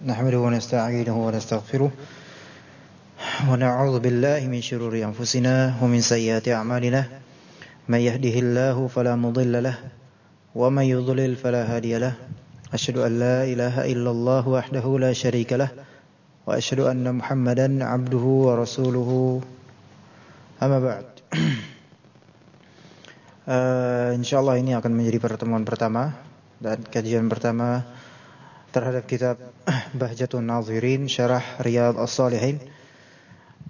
نحمده ونستعينه ونستغفره ونعوذ بالله من شرور أنفسنا ومن سيئات أعمالنا من يهده الله فلا مضل له ومن يضلل فلا هادي له أشهد أن لا إله إلا الله وحده لا شريك له وأشهد أن محمدا عبده ورسوله أما بعد uh, شاء الله ini akan menjadi pertemuan pertama dan kajian pertama terhadap kitab Bahjatun Nazirin Syarah Riyad As-Salihin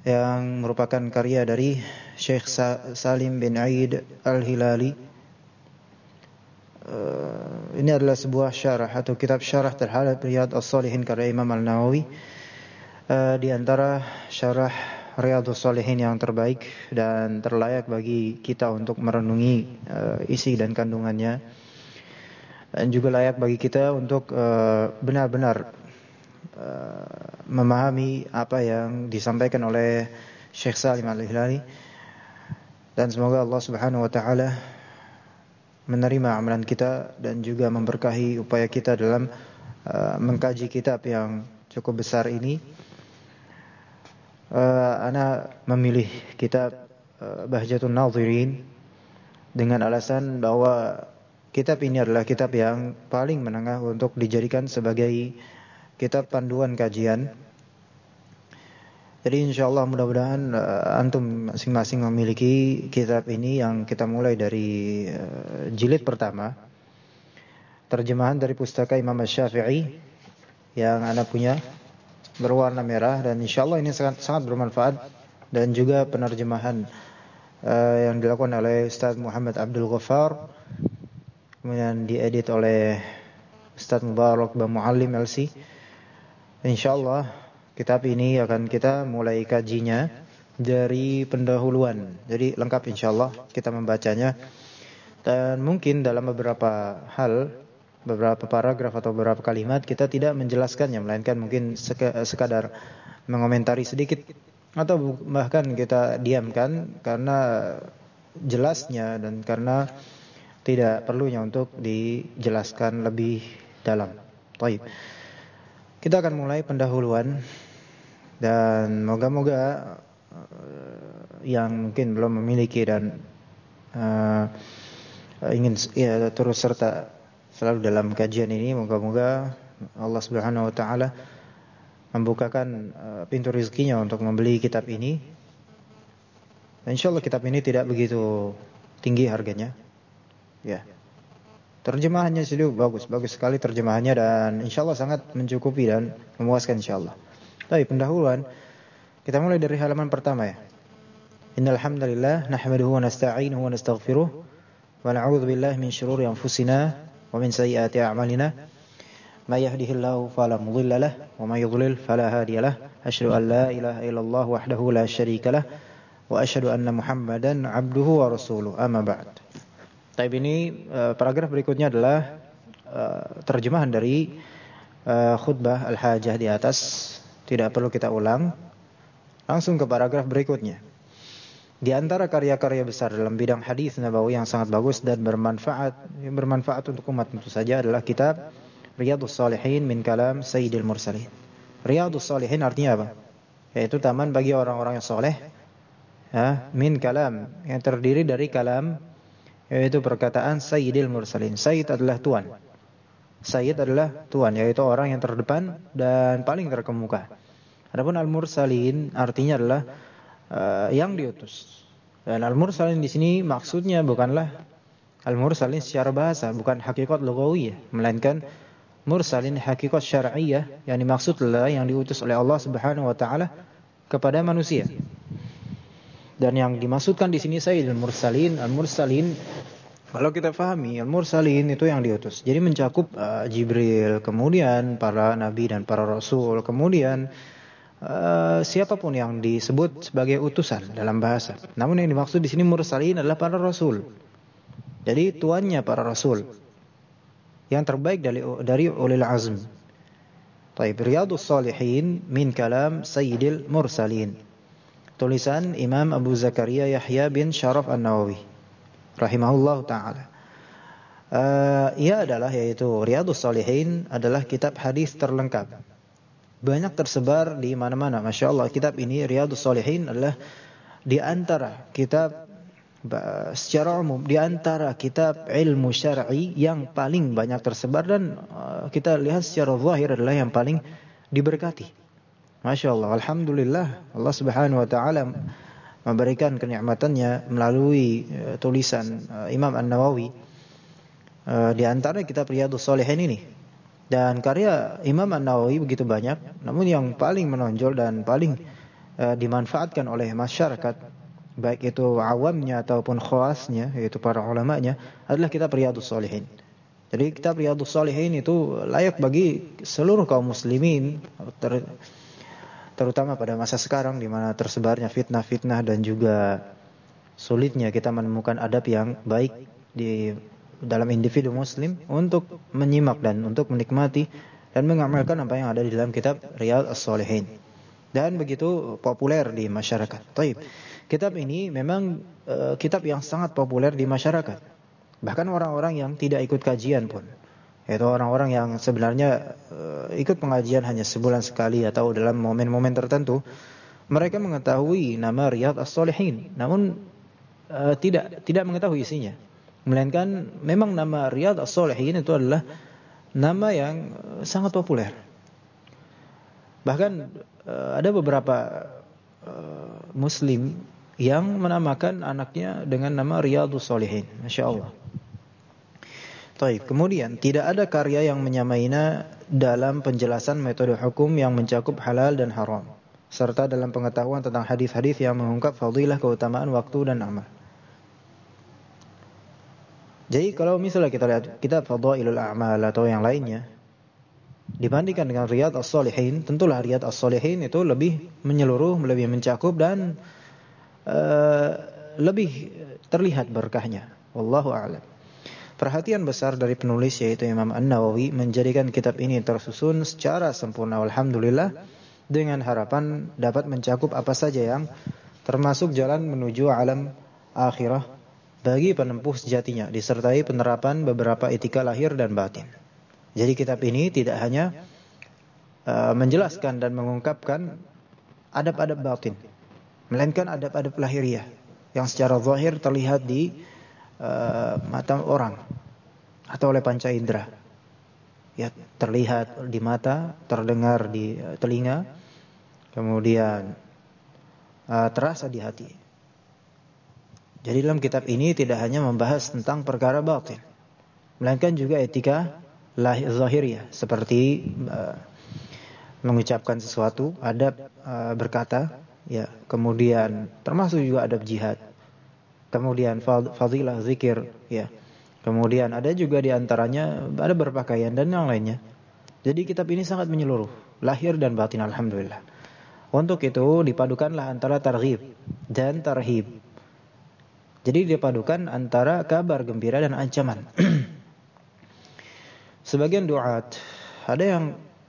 yang merupakan karya dari Syekh Salim bin Aid Al-Hilali. Uh, ini adalah sebuah syarah atau kitab syarah terhadap Riyad As-Salihin karya Imam Al-Nawawi. Uh, di antara syarah Riyadus Salihin yang terbaik dan terlayak bagi kita untuk merenungi uh, isi dan kandungannya dan juga layak bagi kita untuk uh, benar-benar uh, memahami apa yang disampaikan oleh Syekh Salim Al-Hilali dan semoga Allah Subhanahu wa taala menerima amalan kita dan juga memberkahi upaya kita dalam uh, mengkaji kitab yang cukup besar ini. Uh, ana memilih kitab uh, Bahjatun Nazirin dengan alasan bahwa Kitab ini adalah kitab yang paling menengah untuk dijadikan sebagai kitab panduan kajian. Jadi insyaallah mudah-mudahan uh, antum masing-masing memiliki kitab ini yang kita mulai dari uh, jilid pertama. Terjemahan dari pustaka Imam Syafi'i yang anda punya berwarna merah dan insyaallah ini sangat sangat bermanfaat dan juga penerjemahan uh, yang dilakukan oleh Ustaz Muhammad Abdul Ghaffar kemudian diedit oleh Ustaz Mubarak Bang Muallim LC. Insyaallah kitab ini akan kita mulai kajinya dari pendahuluan. Jadi lengkap insyaallah kita membacanya. Dan mungkin dalam beberapa hal, beberapa paragraf atau beberapa kalimat kita tidak menjelaskannya melainkan mungkin sekadar mengomentari sedikit atau bahkan kita diamkan karena jelasnya dan karena tidak perlunya untuk dijelaskan lebih dalam. Baik. Kita akan mulai pendahuluan dan moga-moga uh, yang mungkin belum memiliki dan uh, ingin ya, terus serta selalu dalam kajian ini moga-moga Allah Subhanahu wa taala membukakan uh, pintu rezekinya untuk membeli kitab ini. Insyaallah kitab ini tidak begitu tinggi harganya. Ya. Terjemahannya sih bagus, bagus sekali terjemahannya dan insyaallah sangat mencukupi dan memuaskan insyaallah. Tapi pendahuluan kita mulai dari halaman pertama ya. Innal hamdalillah nahmaduhu wa nasta'inuhu wa nastaghfiruh wa na'udzu billahi min shururi anfusina wa min sayyiati a'malina. May yahdihillahu fala mudilla wa may yudlil fala lahu. Asyhadu an la ilaha illallah wahdahu la syarika lahu wa asyhadu anna Muhammadan 'abduhu wa rasuluh. Amma ba'd. Taib ini uh, paragraf berikutnya adalah uh, terjemahan dari uh, khutbah Al-Hajah di atas. Tidak perlu kita ulang. Langsung ke paragraf berikutnya. Di antara karya-karya besar dalam bidang hadis nabawi yang sangat bagus dan bermanfaat bermanfaat untuk umat tentu saja adalah kitab Riyadhus Salihin min kalam Sayyidil Mursalin. Riyadhus Salihin artinya apa? Yaitu taman bagi orang-orang yang soleh. Ya, min kalam yang terdiri dari kalam yaitu perkataan Sayyidil Mursalin. Sayyid adalah tuan. Sayyid adalah tuan, yaitu orang yang terdepan dan paling terkemuka. Adapun Al-Mursalin artinya adalah uh, yang diutus. Dan Al-Mursalin di sini maksudnya bukanlah Al-Mursalin secara bahasa, bukan hakikat lugawiyah, melainkan Mursalin hakikat syar'iyah yang dimaksud adalah yang diutus oleh Allah Subhanahu wa taala kepada manusia. Dan yang dimaksudkan di sini Sayyidul Mursalin, Al-Mursalin kalau kita fahami Al-Mursalin itu yang diutus. Jadi mencakup uh, Jibril, kemudian para nabi dan para rasul, kemudian uh, siapa pun yang disebut sebagai utusan dalam bahasa. Namun yang dimaksud di sini Mursalin adalah para rasul. Jadi tuannya para rasul. Yang terbaik dari dari ulil azm. Taib Riyadus Salihin min kalam Sayyidil Mursalin tulisan Imam Abu Zakaria Yahya bin Syaraf An-Nawawi rahimahullah taala. Uh, ia adalah yaitu Riyadhus Shalihin adalah kitab hadis terlengkap banyak tersebar di mana-mana. Masya Allah, kitab ini Riyadus Salihin adalah di antara kitab secara umum di antara kitab ilmu syar'i yang paling banyak tersebar dan uh, kita lihat secara zahir adalah yang paling diberkati. Masya Allah, Alhamdulillah. Allah Subhanahu Wa Taala memberikan kenikmatannya melalui uh, tulisan uh, Imam An Nawawi di antara kitab Riyadus Salihin ini. Dan karya Imam An-Nawawi begitu banyak, namun yang paling menonjol dan paling dimanfaatkan oleh masyarakat, baik itu awamnya ataupun khawasnya, yaitu para ulamanya, adalah kitab Riyadus Salihin. Jadi kitab Riyadus Salihin itu layak bagi seluruh kaum muslimin, ter, terutama pada masa sekarang di mana tersebarnya fitnah-fitnah dan juga sulitnya kita menemukan adab yang baik di dalam individu muslim untuk menyimak dan untuk menikmati dan mengamalkan apa yang ada di dalam kitab Riyad As-Salihin. Dan begitu populer di masyarakat. Taib. Kitab ini memang uh, kitab yang sangat populer di masyarakat. Bahkan orang-orang yang tidak ikut kajian pun. Yaitu orang-orang yang sebenarnya uh, ikut pengajian hanya sebulan sekali atau dalam momen-momen tertentu. Mereka mengetahui nama Riyad As-Salihin. Namun uh, tidak tidak mengetahui isinya. Melainkan memang nama Riyad As-Solihin itu adalah nama yang eh, sangat populer. Bahkan eh, ada beberapa eh, muslim yang menamakan anaknya dengan nama Riyadus Solihin. Masya Allah. Taib. Kemudian tidak ada karya yang menyamainya dalam penjelasan metode hukum yang mencakup halal dan haram serta dalam pengetahuan tentang hadis-hadis yang mengungkap fadilah keutamaan waktu dan amal. Jadi kalau misalnya kita lihat kitab Fadailul A'mal atau yang lainnya dibandingkan dengan Riyad As-Salihin, tentulah Riyad As-Salihin itu lebih menyeluruh, lebih mencakup dan uh, lebih terlihat berkahnya. Wallahu a'lam. Perhatian besar dari penulis yaitu Imam An-Nawawi menjadikan kitab ini tersusun secara sempurna alhamdulillah dengan harapan dapat mencakup apa saja yang termasuk jalan menuju alam akhirah bagi penempuh sejatinya disertai penerapan beberapa etika lahir dan batin. Jadi kitab ini tidak hanya uh, menjelaskan dan mengungkapkan adab-adab batin, melainkan adab-adab lahiriah yang secara zahir terlihat di uh, mata orang atau oleh panca indera. Ya, terlihat di mata, terdengar di uh, telinga, kemudian uh, terasa di hati. Jadi dalam kitab ini tidak hanya membahas tentang perkara batin, melainkan juga etika zahiriyah seperti mengucapkan sesuatu, adab berkata, ya, kemudian termasuk juga adab jihad. Kemudian fadilah zikir, ya. Kemudian ada juga di antaranya ada berpakaian dan yang lainnya. Jadi kitab ini sangat menyeluruh, lahir dan batin alhamdulillah. Untuk itu dipadukanlah antara targhib dan tarhib jadi dipadukan antara kabar gembira dan ancaman. Sebagian duat ada yang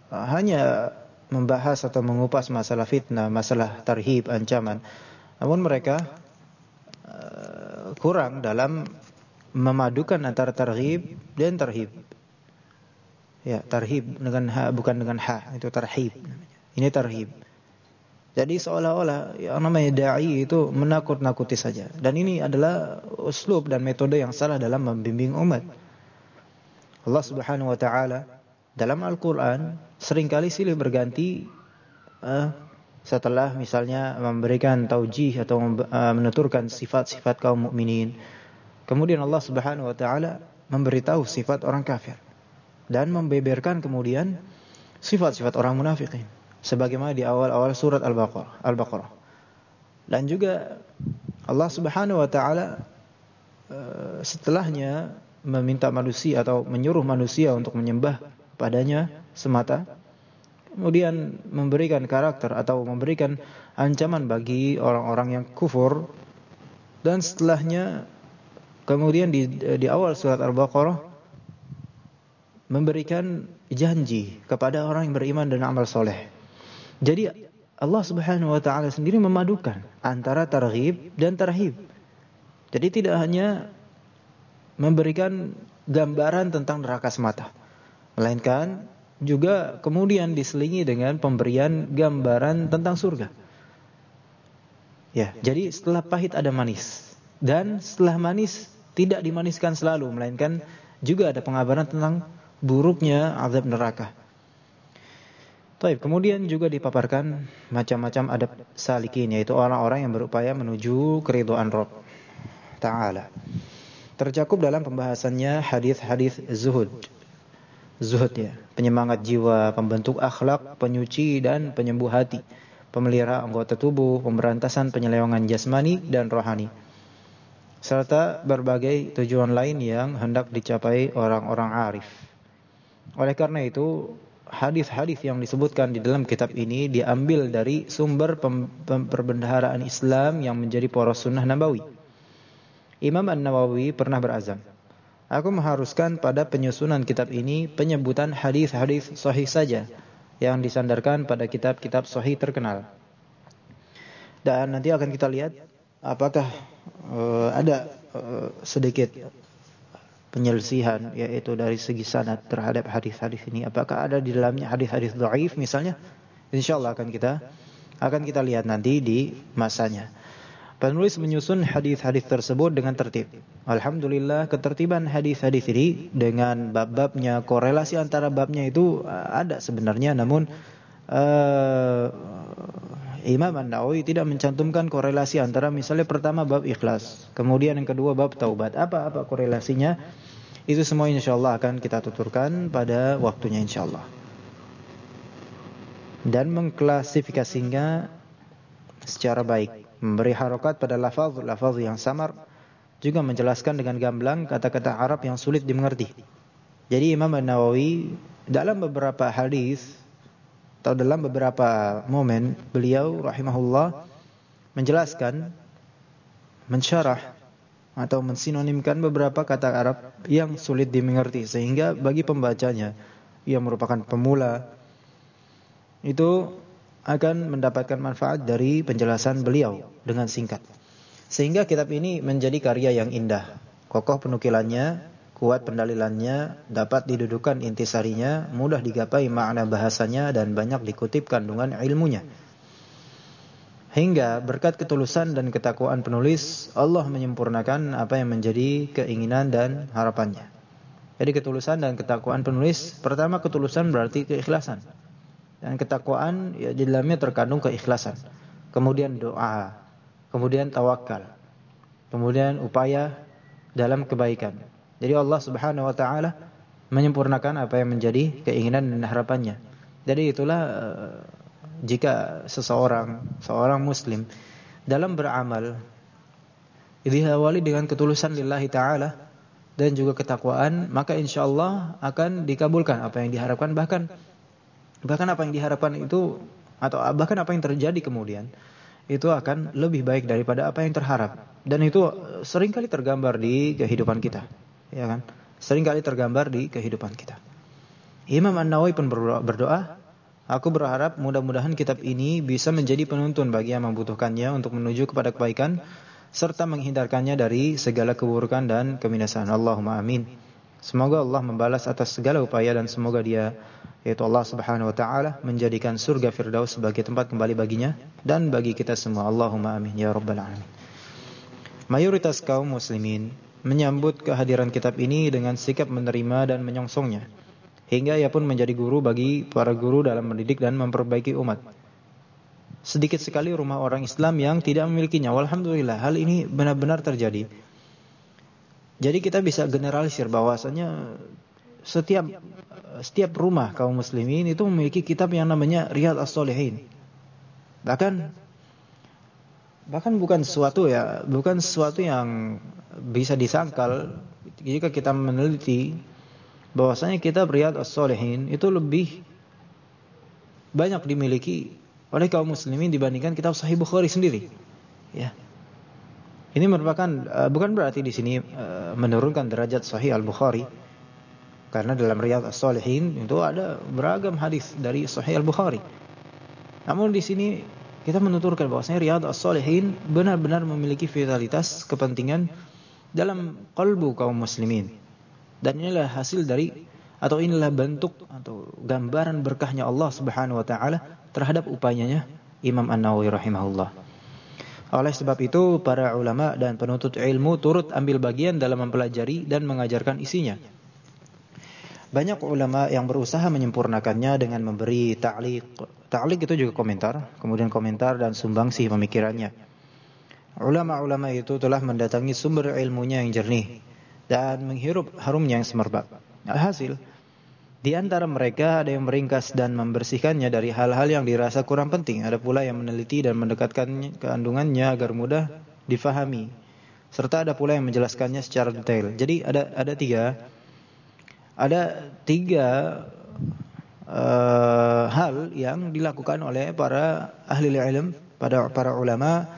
hanya membahas atau mengupas masalah fitnah, masalah tarhib, ancaman. Namun mereka kurang dalam memadukan antara tarhib dan tarhib. Ya, tarhib dengan ha bukan dengan ha, itu tarhib. Ini tarhib. Jadi seolah-olah yang namanya dai itu menakut-nakuti saja. Dan ini adalah uslub dan metode yang salah dalam membimbing umat. Allah Subhanahu wa taala dalam Al-Qur'an sering kali silih berganti uh, setelah misalnya memberikan taujih atau uh, menuturkan sifat-sifat kaum mukminin. Kemudian Allah Subhanahu wa taala memberitahu sifat orang kafir dan membeberkan kemudian sifat-sifat orang munafikin sebagaimana di awal-awal surat Al-Baqarah. Al-Baqarah. Dan juga Allah Subhanahu wa taala eh, setelahnya meminta manusia atau menyuruh manusia untuk menyembah padanya semata kemudian memberikan karakter atau memberikan ancaman bagi orang-orang yang kufur dan setelahnya kemudian di di awal surat Al-Baqarah memberikan janji kepada orang yang beriman dan amal soleh jadi Allah Subhanahu wa taala sendiri memadukan antara targhib dan tarhib. Jadi tidak hanya memberikan gambaran tentang neraka semata, melainkan juga kemudian diselingi dengan pemberian gambaran tentang surga. Ya, jadi setelah pahit ada manis. Dan setelah manis tidak dimaniskan selalu, melainkan juga ada pengabaran tentang buruknya azab neraka. Taib. Kemudian juga dipaparkan macam-macam adab salikin yaitu orang-orang yang berupaya menuju keridhaan Rabb Ta'ala. Tercakup dalam pembahasannya hadis-hadis zuhud. Zuhud ya, penyemangat jiwa, pembentuk akhlak, penyuci dan penyembuh hati, pemelihara anggota tubuh, pemberantasan penyelewangan jasmani dan rohani. Serta berbagai tujuan lain yang hendak dicapai orang-orang arif. Oleh karena itu, hadis-hadis yang disebutkan di dalam kitab ini diambil dari sumber perbendaharaan Islam yang menjadi poros sunnah Nabawi. Imam An-Nawawi pernah berazam, Aku mengharuskan pada penyusunan kitab ini penyebutan hadis-hadis sahih saja yang disandarkan pada kitab-kitab sahih terkenal. Dan nanti akan kita lihat apakah uh, ada uh, sedikit penyelisihan yaitu dari segi sanad terhadap hadis-hadis ini. Apakah ada di dalamnya hadis-hadis dhaif misalnya? Insyaallah akan kita akan kita lihat nanti di masanya penulis menyusun hadis-hadis tersebut dengan tertib alhamdulillah ketertiban hadis-hadis ini dengan bab-babnya korelasi antara babnya itu uh, ada sebenarnya namun uh, Imam An-Nawawi tidak mencantumkan korelasi antara misalnya pertama bab ikhlas, kemudian yang kedua bab taubat. Apa apa korelasinya? Itu semua insyaallah akan kita tuturkan pada waktunya insyaallah. Dan mengklasifikasinya secara baik, memberi harokat pada lafaz-lafaz yang samar, juga menjelaskan dengan gamblang kata-kata Arab yang sulit dimengerti. Jadi Imam An-Nawawi dalam beberapa hadis atau dalam beberapa momen beliau rahimahullah menjelaskan mensyarah atau mensinonimkan beberapa kata Arab yang sulit dimengerti sehingga bagi pembacanya yang merupakan pemula itu akan mendapatkan manfaat dari penjelasan beliau dengan singkat. Sehingga kitab ini menjadi karya yang indah, kokoh penukilannya, kuat pendalilannya, dapat didudukan intisarinya, mudah digapai makna bahasanya dan banyak dikutip kandungan ilmunya. Hingga berkat ketulusan dan ketakwaan penulis, Allah menyempurnakan apa yang menjadi keinginan dan harapannya. Jadi ketulusan dan ketakwaan penulis, pertama ketulusan berarti keikhlasan. Dan ketakwaan ya di dalamnya terkandung keikhlasan. Kemudian doa, kemudian tawakal. Kemudian upaya dalam kebaikan. Jadi Allah Subhanahu wa taala menyempurnakan apa yang menjadi keinginan dan harapannya. Jadi itulah uh, jika seseorang, seorang muslim dalam beramal diawali dengan ketulusan lillahi taala dan juga ketakwaan, maka insyaallah akan dikabulkan apa yang diharapkan bahkan bahkan apa yang diharapkan itu atau bahkan apa yang terjadi kemudian itu akan lebih baik daripada apa yang terharap dan itu sering kali tergambar di kehidupan kita ya kan? Sering kali tergambar di kehidupan kita. Imam An-Nawawi pun berdoa, aku berharap mudah-mudahan kitab ini bisa menjadi penuntun bagi yang membutuhkannya untuk menuju kepada kebaikan serta menghindarkannya dari segala keburukan dan kebinasaan. Allahumma amin. Semoga Allah membalas atas segala upaya dan semoga dia yaitu Allah Subhanahu wa taala menjadikan surga Firdaus sebagai tempat kembali baginya dan bagi kita semua. Allahumma amin ya rabbal alamin. Mayoritas kaum muslimin menyambut kehadiran kitab ini dengan sikap menerima dan menyongsongnya. Hingga ia pun menjadi guru bagi para guru dalam mendidik dan memperbaiki umat. Sedikit sekali rumah orang Islam yang tidak memilikinya. Alhamdulillah, hal ini benar-benar terjadi. Jadi kita bisa generalisir bahwasanya setiap setiap rumah kaum muslimin itu memiliki kitab yang namanya Riyad As-Solihin. Bahkan bahkan bukan sesuatu ya, bukan sesuatu yang bisa disangkal jika kita meneliti bahwasanya kitab Riyad As-Solihin itu lebih banyak dimiliki oleh kaum muslimin dibandingkan kitab Sahih Bukhari sendiri. Ya. Ini merupakan uh, bukan berarti di sini uh, menurunkan derajat Sahih Al-Bukhari. Karena dalam Riyad As-Solihin itu ada beragam hadis dari Sahih Al-Bukhari. Namun di sini kita menuturkan bahwasanya Riyad As-Solihin benar-benar memiliki vitalitas kepentingan dalam kalbu kaum muslimin. Dan inilah hasil dari atau inilah bentuk atau gambaran berkahnya Allah Subhanahu wa taala terhadap upayanya Imam An-Nawawi rahimahullah. Oleh sebab itu, para ulama dan penuntut ilmu turut ambil bagian dalam mempelajari dan mengajarkan isinya. Banyak ulama yang berusaha menyempurnakannya dengan memberi ta'liq. Ta'liq itu juga komentar, kemudian komentar dan sumbangsih pemikirannya. Ulama-ulama itu telah mendatangi sumber ilmunya yang jernih dan menghirup harumnya yang semerbak. Alhasil, di antara mereka ada yang meringkas dan membersihkannya dari hal-hal yang dirasa kurang penting. Ada pula yang meneliti dan mendekatkan kandungannya agar mudah difahami. Serta ada pula yang menjelaskannya secara detail. Jadi ada ada tiga ada tiga uh, hal yang dilakukan oleh para ahli ilmu, pada para ulama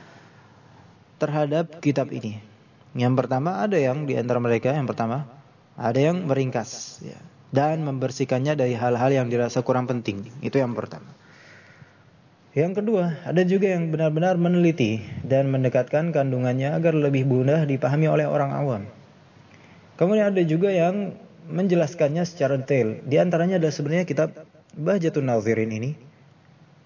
terhadap kitab ini. Yang pertama ada yang di antara mereka yang pertama ada yang meringkas ya, dan membersihkannya dari hal-hal yang dirasa kurang penting. Itu yang pertama. Yang kedua, ada juga yang benar-benar meneliti dan mendekatkan kandungannya agar lebih mudah dipahami oleh orang awam. Kemudian ada juga yang menjelaskannya secara detail. Di antaranya adalah sebenarnya kitab Bahjatun Nazirin ini.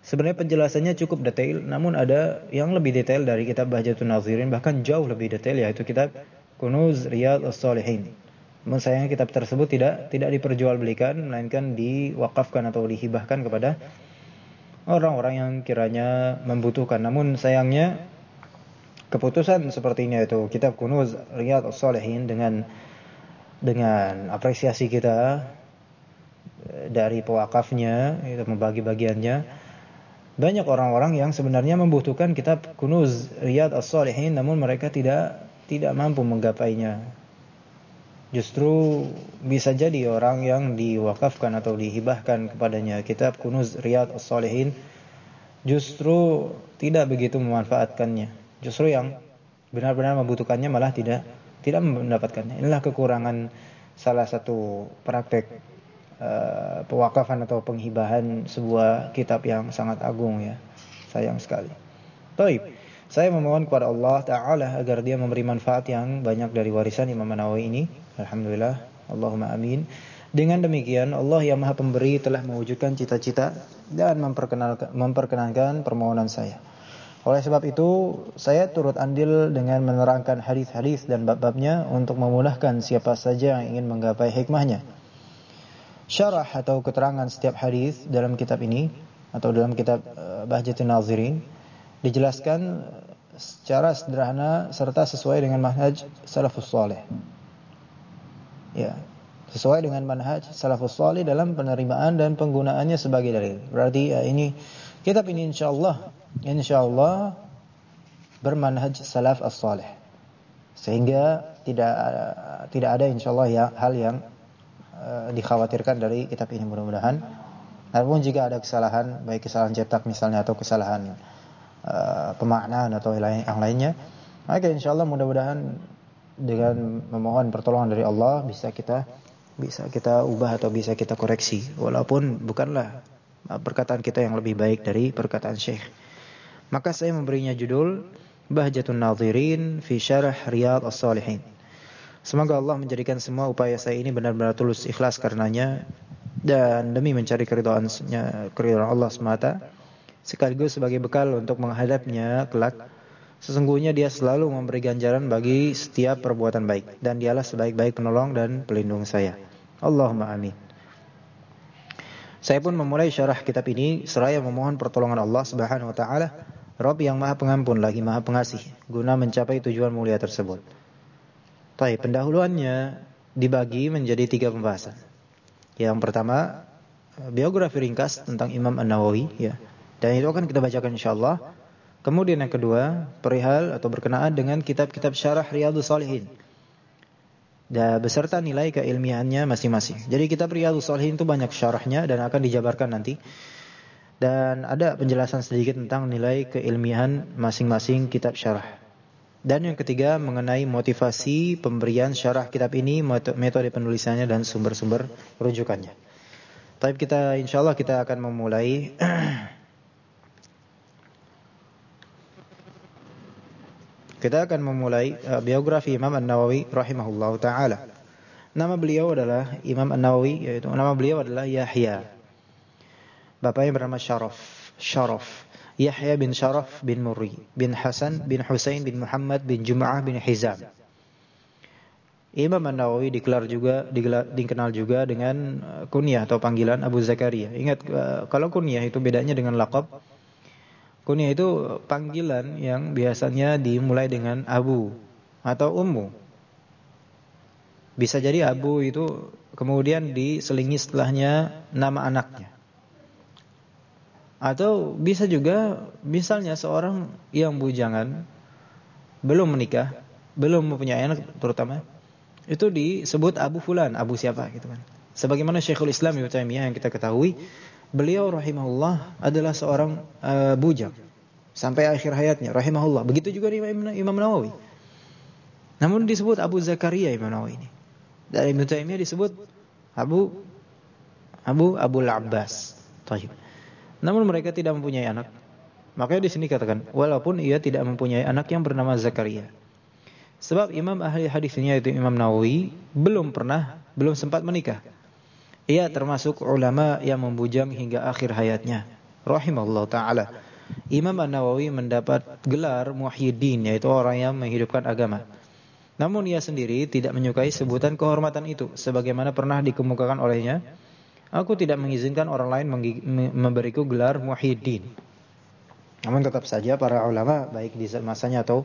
Sebenarnya penjelasannya cukup detail, namun ada yang lebih detail dari kitab Bahjatun Nazirin, bahkan jauh lebih detail yaitu kitab Kunuz Riyad As-Salihin. Sayangnya kitab tersebut tidak tidak diperjualbelikan, melainkan diwakafkan atau dihibahkan kepada orang-orang yang kiranya membutuhkan. Namun sayangnya keputusan seperti ini yaitu kitab Kunuz Riyad As-Salihin dengan dengan apresiasi kita eh, dari pewakafnya itu membagi bagiannya banyak orang-orang yang sebenarnya membutuhkan kitab Kunuz Riyad As-Salihin namun mereka tidak tidak mampu menggapainya justru bisa jadi orang yang diwakafkan atau dihibahkan kepadanya kitab Kunuz Riyad As-Salihin justru tidak begitu memanfaatkannya justru yang benar-benar membutuhkannya malah tidak tidak mendapatkannya. Inilah kekurangan salah satu praktek uh, pewakafan atau penghibahan sebuah kitab yang sangat agung ya. Sayang sekali. Baik. Saya memohon kepada Allah Ta'ala agar dia memberi manfaat yang banyak dari warisan Imam Nawawi ini. Alhamdulillah. Allahumma amin. Dengan demikian Allah yang maha pemberi telah mewujudkan cita-cita dan memperkenankan permohonan saya. Oleh sebab itu, saya turut andil dengan menerangkan hadis-hadis dan bab-babnya untuk memudahkan siapa saja yang ingin menggapai hikmahnya. Syarah atau keterangan setiap hadis dalam kitab ini atau dalam kitab uh, Bahjatul Nazirin dijelaskan secara sederhana serta sesuai dengan manhaj salafus saleh. Ya, sesuai dengan manhaj salafus saleh dalam penerimaan dan penggunaannya sebagai dalil. Berarti ya, ini kitab ini insyaallah insyaallah bermanhaj salaf as-salih. Sehingga tidak tidak ada insyaallah ya hal yang uh, dikhawatirkan dari kitab ini mudah-mudahan. Namun jika ada kesalahan, baik kesalahan cetak misalnya atau kesalahan uh, pemaknaan atau yang lainnya, maka insyaallah mudah-mudahan dengan memohon pertolongan dari Allah bisa kita bisa kita ubah atau bisa kita koreksi walaupun bukanlah perkataan kita yang lebih baik dari perkataan Syekh. Maka saya memberinya judul Bahjatun Nadhirin fi Syarah Riyad As-Salihin. Semoga Allah menjadikan semua upaya saya ini benar-benar tulus ikhlas karenanya dan demi mencari keridhaannya keridhaan Allah semata sekaligus sebagai bekal untuk menghadapnya kelak. Sesungguhnya dia selalu memberi ganjaran bagi setiap perbuatan baik dan dialah sebaik-baik penolong dan pelindung saya. Allahumma amin. Saya pun memulai syarah kitab ini seraya memohon pertolongan Allah Subhanahu wa taala Rob yang maha pengampun lagi maha pengasih guna mencapai tujuan mulia tersebut. Tapi pendahuluannya dibagi menjadi tiga pembahasan. Yang pertama biografi ringkas tentang Imam An Nawawi ya dan itu akan kita bacakan insyaallah. Kemudian yang kedua perihal atau berkenaan dengan kitab-kitab syarah Riyadhus Salihin dan beserta nilai keilmiahannya masing-masing. Jadi kitab Riyadhus Salihin itu banyak syarahnya dan akan dijabarkan nanti dan ada penjelasan sedikit tentang nilai keilmiahan masing-masing kitab syarah. Dan yang ketiga mengenai motivasi pemberian syarah kitab ini, metode penulisannya dan sumber-sumber rujukannya. Tapi kita insyaallah kita akan memulai Kita akan memulai uh, biografi Imam An-Nawawi rahimahullahu taala. Nama beliau adalah Imam An-Nawawi yaitu nama beliau adalah Yahya. Bapaknya bernama Syaraf. Syaraf. Yahya bin Syaraf bin Murri bin Hasan bin Husain bin Muhammad bin Jum'ah bin Hizam. Imam An-Nawawi digelar juga dikenal juga dengan uh, kunyah atau panggilan Abu Zakaria. Ingat uh, kalau kunyah itu bedanya dengan lakab. Kunyah itu panggilan yang biasanya dimulai dengan Abu atau Ummu. Bisa jadi Abu itu kemudian diselingi setelahnya nama anaknya. Atau bisa juga misalnya seorang yang bujangan belum menikah, belum mempunyai anak terutama itu disebut Abu Fulan, Abu siapa gitu kan. Sebagaimana Syekhul Islam Ibnu Taimiyah yang kita ketahui, beliau rahimahullah adalah seorang uh, bujang sampai akhir hayatnya rahimahullah. Begitu juga Imam, Imam Nawawi. Namun disebut Abu Zakaria Imam Nawawi ini. Dari Ibnu Taimiyah disebut Abu Abu Abu Abbas. Taib. Namun mereka tidak mempunyai anak. Makanya di sini katakan, walaupun ia tidak mempunyai anak yang bernama Zakaria. Sebab imam ahli hadisnya itu Imam Nawawi belum pernah, belum sempat menikah. Ia termasuk ulama yang membujang hingga akhir hayatnya. Rahimallahu taala. Imam An-Nawawi mendapat gelar Muhyiddin yaitu orang yang menghidupkan agama. Namun ia sendiri tidak menyukai sebutan kehormatan itu sebagaimana pernah dikemukakan olehnya Aku tidak mengizinkan orang lain memberiku gelar muhyiddin. Namun tetap saja para ulama baik di masanya atau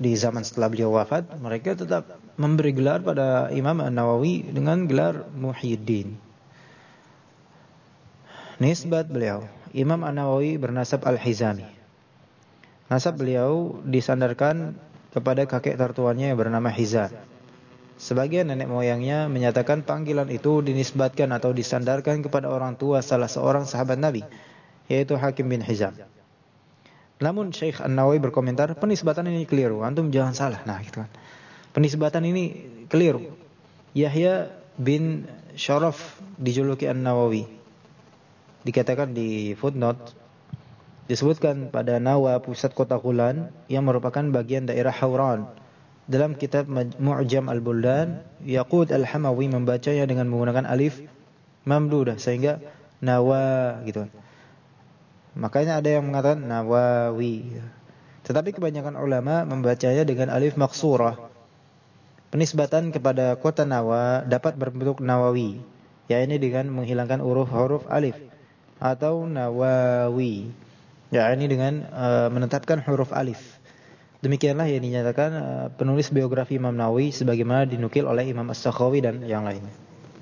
di zaman setelah beliau wafat, mereka tetap memberi gelar pada Imam An-Nawawi dengan gelar muhyiddin. Nisbat beliau, Imam An-Nawawi bernasab Al-Hizami. Nasab beliau disandarkan kepada kakek tertuanya yang bernama Hizan. Sebagian nenek moyangnya menyatakan panggilan itu dinisbatkan atau disandarkan kepada orang tua salah seorang sahabat Nabi, yaitu Hakim bin Hizam. Namun Syekh An-Nawawi berkomentar, penisbatan ini keliru, antum jangan salah. Nah, gitu kan. Penisbatan ini keliru. Yahya bin Syaraf dijuluki An-Nawawi. Dikatakan di footnote disebutkan pada Nawa pusat kota Qulan yang merupakan bagian daerah Hauran dalam kitab Mu'jam Al-Buldan, Yaqud Al-Hamawi membacanya dengan menggunakan alif mamdudah sehingga nawa gitu. Makanya ada yang mengatakan nawawi. Tetapi kebanyakan ulama membacanya dengan alif maksurah. Penisbatan kepada kota Nawa dapat berbentuk nawawi, yakni dengan menghilangkan huruf-huruf alif atau nawawi, yakni dengan uh, menetapkan huruf alif. Demikianlah yang dinyatakan uh, penulis biografi Imam Nawawi sebagaimana dinukil oleh Imam As-Sakhawi dan yang lainnya.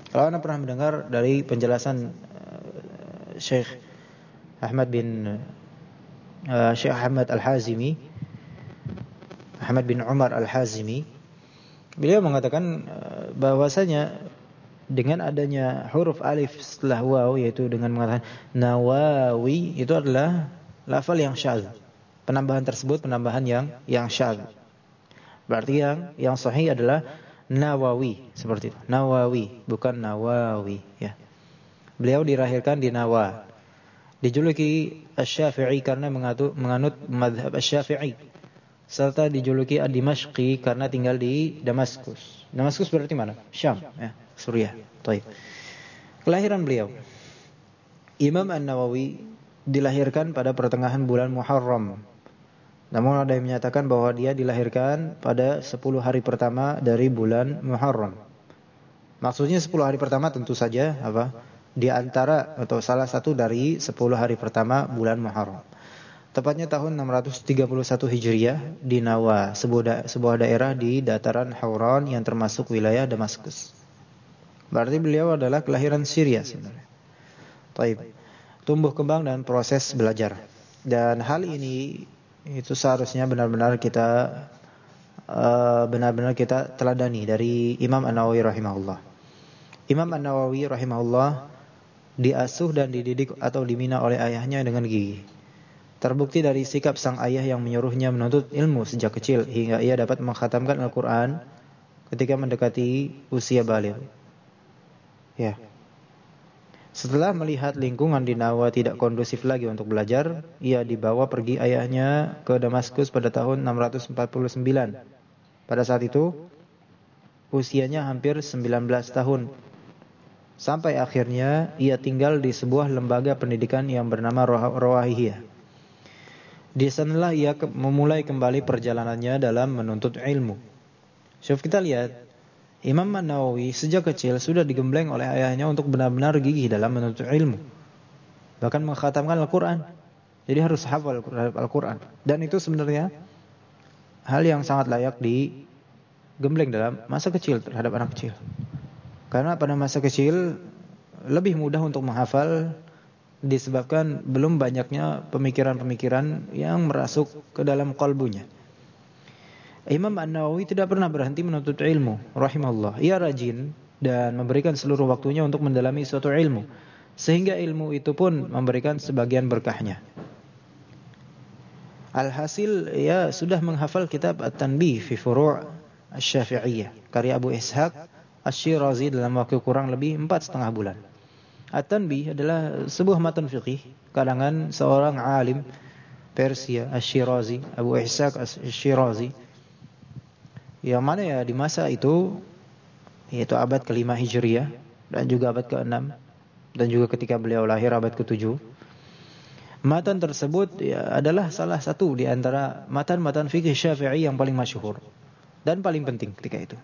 Kalau Anda pernah mendengar dari penjelasan uh, Syekh Ahmad bin uh, Syekh Ahmad Al-Hazimi Ahmad bin Umar Al-Hazimi beliau mengatakan uh, bahwasanya dengan adanya huruf alif setelah waw yaitu dengan mengatakan nawawi itu adalah lafal yang syadz penambahan tersebut penambahan yang yang syadz. Berarti yang yang sahih adalah Nawawi seperti itu. Nawawi bukan Nawawi ya. Beliau dilahirkan di Nawa. Dijuluki Asy-Syafi'i karena menganut menganut mazhab Asy-Syafi'i. Serta dijuluki Ad-Dimashqi karena tinggal di Damaskus. Damaskus berarti mana? Syam ya, Suriah. Baik. Kelahiran beliau Imam An-Nawawi dilahirkan pada pertengahan bulan Muharram namun ada yang menyatakan bahwa dia dilahirkan pada 10 hari pertama dari bulan Muharram. Maksudnya 10 hari pertama tentu saja apa? Di antara atau salah satu dari 10 hari pertama bulan Muharram. Tepatnya tahun 631 Hijriah di Nawa, sebuah, sebuah daerah di dataran Hauran yang termasuk wilayah Damaskus. Berarti beliau adalah kelahiran Syria sebenarnya. Taib. Tumbuh kembang dan proses belajar. Dan hal ini itu seharusnya benar-benar kita eh, benar-benar uh, kita teladani dari Imam An-Nawawi rahimahullah. Imam An-Nawawi rahimahullah diasuh dan dididik atau dibina oleh ayahnya dengan gigi. Terbukti dari sikap sang ayah yang menyuruhnya menuntut ilmu sejak kecil hingga ia dapat mengkhatamkan Al-Qur'an ketika mendekati usia balik. Ya. Setelah melihat lingkungan di Nawa tidak kondusif lagi untuk belajar, ia dibawa pergi ayahnya ke Damaskus pada tahun 649. Pada saat itu, usianya hampir 19 tahun. Sampai akhirnya ia tinggal di sebuah lembaga pendidikan yang bernama Rawahiyah. Di sanalah ia memulai kembali perjalanannya dalam menuntut ilmu. Syuf kita lihat, Imam An-Nawawi sejak kecil sudah digembleng oleh ayahnya untuk benar-benar gigih dalam menuntut ilmu. Bahkan mengkhatamkan Al-Quran. Jadi harus hafal Al-Quran. Dan itu sebenarnya hal yang sangat layak digembleng dalam masa kecil terhadap anak kecil. Karena pada masa kecil lebih mudah untuk menghafal disebabkan belum banyaknya pemikiran-pemikiran yang merasuk ke dalam kalbunya. Imam An-Nawawi tidak pernah berhenti menuntut ilmu, rahimahullah. Ia rajin dan memberikan seluruh waktunya untuk mendalami suatu ilmu. Sehingga ilmu itu pun memberikan sebagian berkahnya. Alhasil ia sudah menghafal kitab At-Tanbih fi Furu' Asy-Syafi'iyah karya Abu Ishaq Asy-Syirazi dalam waktu kurang lebih empat setengah bulan. At-Tanbih adalah sebuah matan fiqih kalangan seorang alim Persia Asy-Syirazi, Abu Ishaq Asy-Syirazi. Yang mana ya di masa itu yaitu abad kelima Hijriah dan juga abad ke-6 dan juga ketika beliau lahir abad ke-7. Matan tersebut ya, adalah salah satu di antara matan-matan fikih Syafi'i yang paling masyhur dan paling penting ketika itu.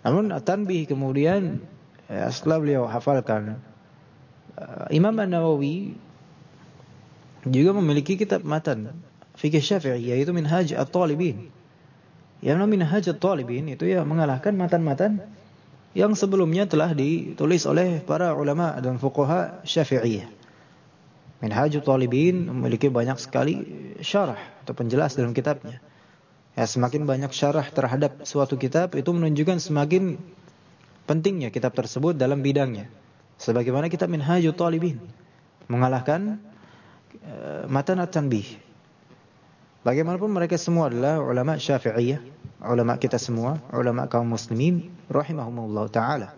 Namun tanbih kemudian ya, setelah beliau hafalkan uh, Imam An-Nawawi juga memiliki kitab matan fikih Syafi'i yaitu Minhaj At-Talibin. Yang namanya Minhaj At-Talibin itu ya mengalahkan matan-matan yang sebelumnya telah ditulis oleh para ulama dan fuqaha Syafi'iyah. Minhaj At-Talibin memiliki banyak sekali syarah atau penjelas dalam kitabnya. Ya, semakin banyak syarah terhadap suatu kitab itu menunjukkan semakin pentingnya kitab tersebut dalam bidangnya. Sebagaimana kitab Minhajul Talibin mengalahkan uh, Matan At-Tanbih. Bagaimanapun mereka semua adalah ulama Syafi'iyah, ulama kita semua, ulama kaum muslimin rahimahumullah taala.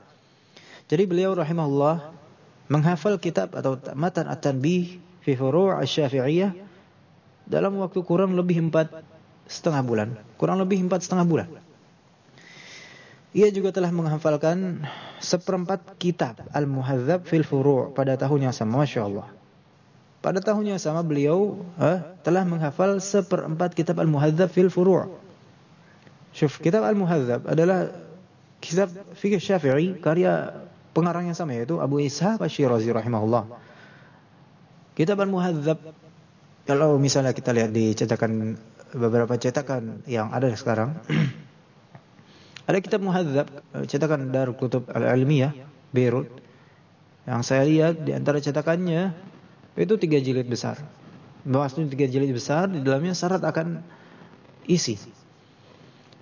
Jadi beliau rahimahullah menghafal kitab atau Matan At-Tanbih fi Furu' Asy-Syafi'iyah dalam waktu kurang lebih empat setengah bulan, kurang lebih empat setengah bulan. Ia juga telah menghafalkan seperempat kitab Al-Muhadzab fil Furu' pada tahun yang sama, Masya Allah. Pada tahun yang sama beliau eh, telah menghafal seperempat kitab Al-Muhadzab fil Furu'. Syuf, kitab Al-Muhadzab adalah kitab fikih Syafi'i karya pengarang yang sama yaitu Abu Ishaq Asy-Syirazi rahimahullah. Kitab Al-Muhadzab kalau misalnya kita lihat di cetakan beberapa cetakan yang ada sekarang. ada kitab muhadzab cetakan Darul Kutub Al-Ilmiyah Beirut yang saya lihat di antara cetakannya itu tiga jilid besar. Bahwasanya tiga jilid besar di dalamnya syarat akan isi.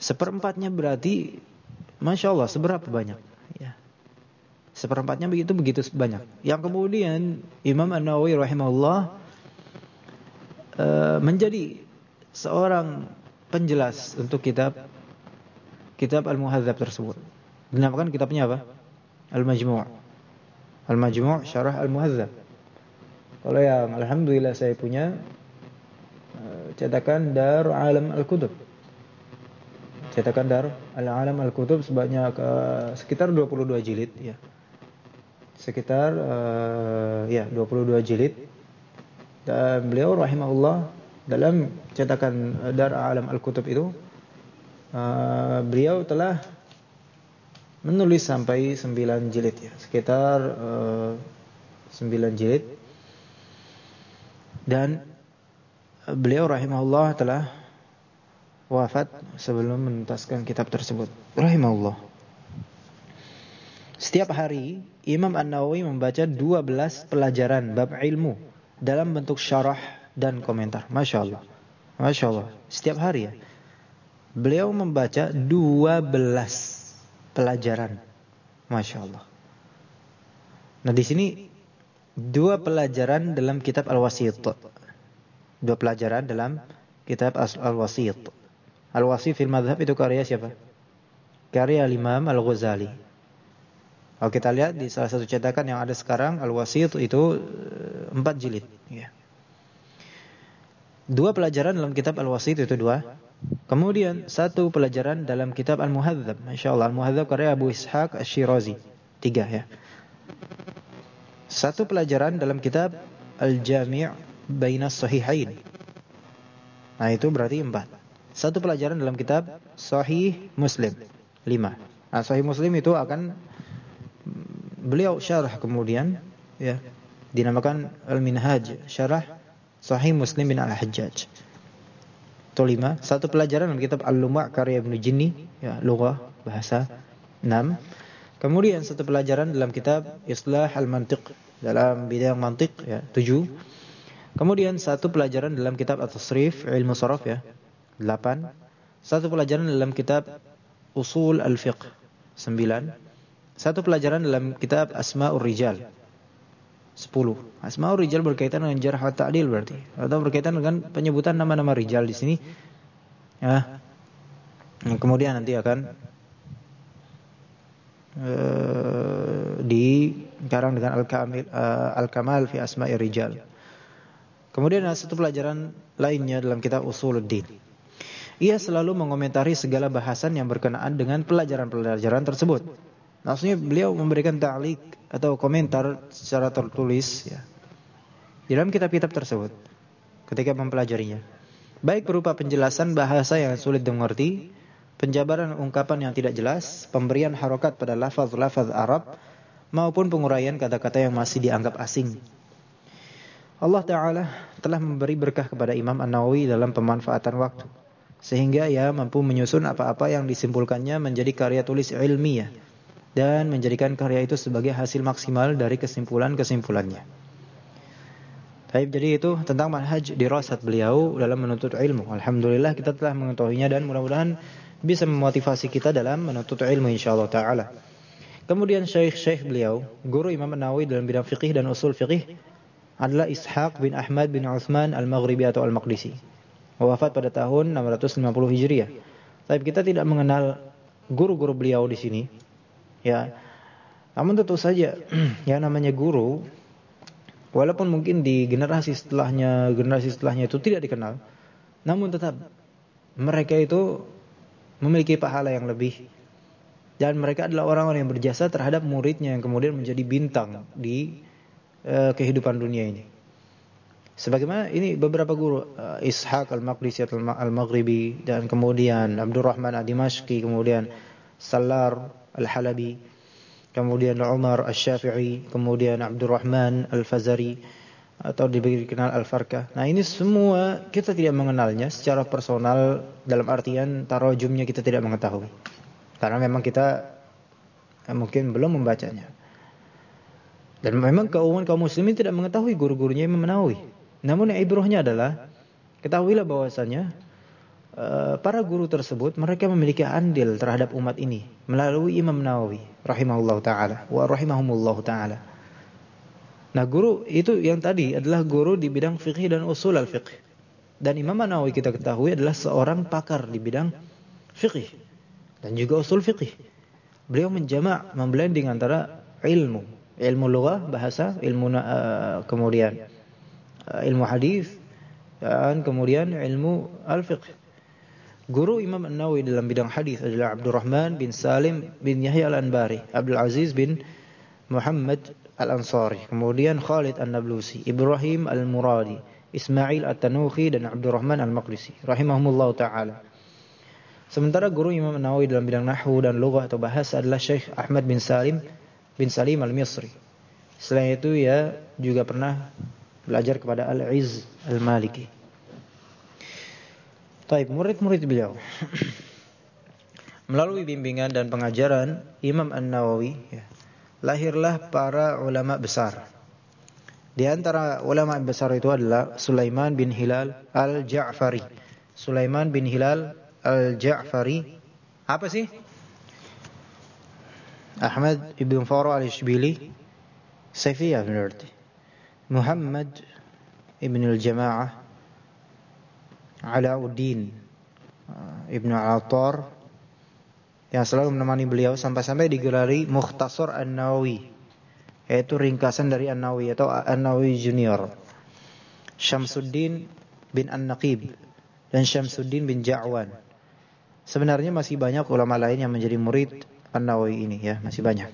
Seperempatnya berarti Masya Allah seberapa banyak ya. Seperempatnya begitu begitu banyak Yang kemudian Imam An-Nawawi rahimahullah uh, Menjadi seorang penjelas untuk kitab kitab Al-Muhadzab tersebut. Dinamakan kitabnya apa? Al-Majmu'. Al-Majmu' Syarah Al-Muhadzab. Kalau yang alhamdulillah saya punya uh, cetakan Dar Alam Al-Kutub. Cetakan Dar Al-Alam Al-Kutub sebanyak uh, sekitar 22 jilid ya. Sekitar uh, ya 22 jilid. Dan beliau rahimahullah dalam cetakan eh, Dar Alam Al-Kutub itu uh, beliau telah menulis sampai 9 jilid ya, sekitar uh, eh, 9 jilid. Dan beliau rahimahullah telah wafat sebelum menuntaskan kitab tersebut. Rahimahullah. Setiap hari Imam An-Nawawi membaca 12 pelajaran bab ilmu dalam bentuk syarah dan komentar. Masya Allah. Masya Allah. Setiap hari ya. Beliau membaca 12 pelajaran. Masya Allah. Nah di sini dua pelajaran dalam kitab Al-Wasit. Dua pelajaran dalam kitab Al-Wasit. Al-Wasit fil madhab itu karya siapa? Karya Imam Al-Ghazali. Kalau kita lihat di salah satu cetakan yang ada sekarang Al-Wasit itu eh, empat jilid. Ya. Dua pelajaran dalam kitab Al-Wasit itu dua Kemudian satu pelajaran dalam kitab Al-Muhadzab. Masya Allah, Al-Muhadzab karya Abu Ishaq Ash-Shirazi. Tiga ya. Satu pelajaran dalam kitab Al-Jami' Baina Sahihain. Nah itu berarti empat. Satu pelajaran dalam kitab Sahih Muslim. Lima. Nah Sahih Muslim itu akan beliau syarah kemudian ya dinamakan Al-Minhaj syarah Sahih Muslim bin Al-Hajjaj. Itu lima. Satu pelajaran dalam kitab Al-Luma' karya Ibnu Jinni, ya, lughah, bahasa. Enam. Kemudian satu pelajaran dalam kitab Islah Al-Mantiq dalam bidang mantiq, ya, tujuh. Kemudian satu pelajaran dalam kitab At-Tasrif, ilmu saraf, ya, delapan. Satu pelajaran dalam kitab Usul Al-Fiqh, sembilan. Satu pelajaran dalam kitab Asma'ur Rijal, 10. Asmaul rijal berkaitan dengan jarh wa ta'dil berarti atau berkaitan dengan penyebutan nama-nama rijal di sini. Ya. Kemudian nanti akan uh, dikarang dengan al-kamil uh, al-kamal fi asma'i rijal. Kemudian ada satu pelajaran lainnya dalam kitab Usuluddin. Ia selalu mengomentari segala bahasan yang berkenaan dengan pelajaran-pelajaran tersebut. Maksudnya beliau memberikan ta'liq atau komentar secara tertulis ya. Di dalam kitab-kitab tersebut ketika mempelajarinya. Baik berupa penjelasan bahasa yang sulit dimengerti, penjabaran ungkapan yang tidak jelas, pemberian harokat pada lafaz-lafaz Arab, maupun penguraian kata-kata yang masih dianggap asing. Allah Ta'ala telah memberi berkah kepada Imam An-Nawawi dalam pemanfaatan waktu. Sehingga ia mampu menyusun apa-apa yang disimpulkannya menjadi karya tulis ilmiah dan menjadikan karya itu sebagai hasil maksimal dari kesimpulan-kesimpulannya. Baik, jadi itu tentang manhaj dirasat beliau dalam menuntut ilmu. Alhamdulillah kita telah mengetahuinya dan mudah-mudahan bisa memotivasi kita dalam menuntut ilmu insyaallah taala. Kemudian syekh-syekh beliau, guru Imam An-Nawawi dalam bidang fikih dan usul fikih adalah Ishaq bin Ahmad bin Uthman Al-Maghribi atau Al-Maqdisi. Wafat pada tahun 650 Hijriah. Tapi kita tidak mengenal guru-guru beliau di sini Ya. Namun tentu saja yang namanya guru walaupun mungkin di generasi setelahnya generasi setelahnya itu tidak dikenal, namun tetap mereka itu memiliki pahala yang lebih dan mereka adalah orang-orang yang berjasa terhadap muridnya yang kemudian menjadi bintang di uh, kehidupan dunia ini. Sebagaimana ini beberapa guru uh, Ishaq al-Maqdisi al-Maghribi dan kemudian Abdurrahman ad-Dimashqi kemudian Salar Al-Halabi, kemudian Umar Al-Syafi'i, kemudian Abdurrahman Al-Fazari atau dikenal Al-Farkah. Nah, ini semua kita tidak mengenalnya secara personal dalam artian tarajumnya kita tidak mengetahui. Karena memang kita eh, mungkin belum membacanya. Dan memang keumuman kaum muslimin tidak mengetahui guru-gurunya Imam Nawawi. Namun yang ibrahnya adalah ketahuilah bahwasanya para guru tersebut mereka memiliki andil terhadap umat ini melalui Imam Nawawi rahimahullah taala wa rahimahumullah taala. Nah, guru itu yang tadi adalah guru di bidang fikih dan usul al-fiqh. Dan Imam Nawawi kita ketahui adalah seorang pakar di bidang fikih dan juga usul fikih. Beliau menjamak, memblending antara ilmu, ilmu lughah, bahasa, ilmu uh, kemudian uh, ilmu hadis dan kemudian ilmu al-fiqh. Guru Imam An-Nawawi dalam bidang hadis adalah Abdurrahman bin Salim bin Yahya Al-Anbari, Abdul Aziz bin Muhammad Al-Ansari, kemudian Khalid An-Nablusi, Ibrahim Al-Muradi, Ismail At-Tanuhi dan Abdurrahman Al-Maqdisi rahimahumullah taala. Sementara guru Imam An-Nawawi dalam bidang nahwu dan lughah atau bahasa adalah Syekh Ahmad bin Salim bin Salim Al-Misri. Selain itu ia juga pernah belajar kepada Al-Izz Al-Maliki. Taib murid-murid beliau. Melalui bimbingan dan pengajaran Imam An-Nawawi, ya, lahirlah para ulama besar. Di antara ulama besar itu adalah Sulaiman bin Hilal Al-Ja'fari. Sulaiman bin Hilal Al-Ja'fari. Apa sih? Ahmad ibn Farah al-Ishbili. Saifiyah berarti. Muhammad ibn al-Jama'ah Alauddin uh, Ibnu Al-Attar yang selalu menemani beliau sampai-sampai digelari Mukhtasar An-Nawawi yaitu ringkasan dari An-Nawawi atau An-Nawawi Junior Syamsuddin bin An-Naqib dan Syamsuddin bin Ja'wan. Sebenarnya masih banyak ulama lain yang menjadi murid An-Nawawi ini ya, masih banyak.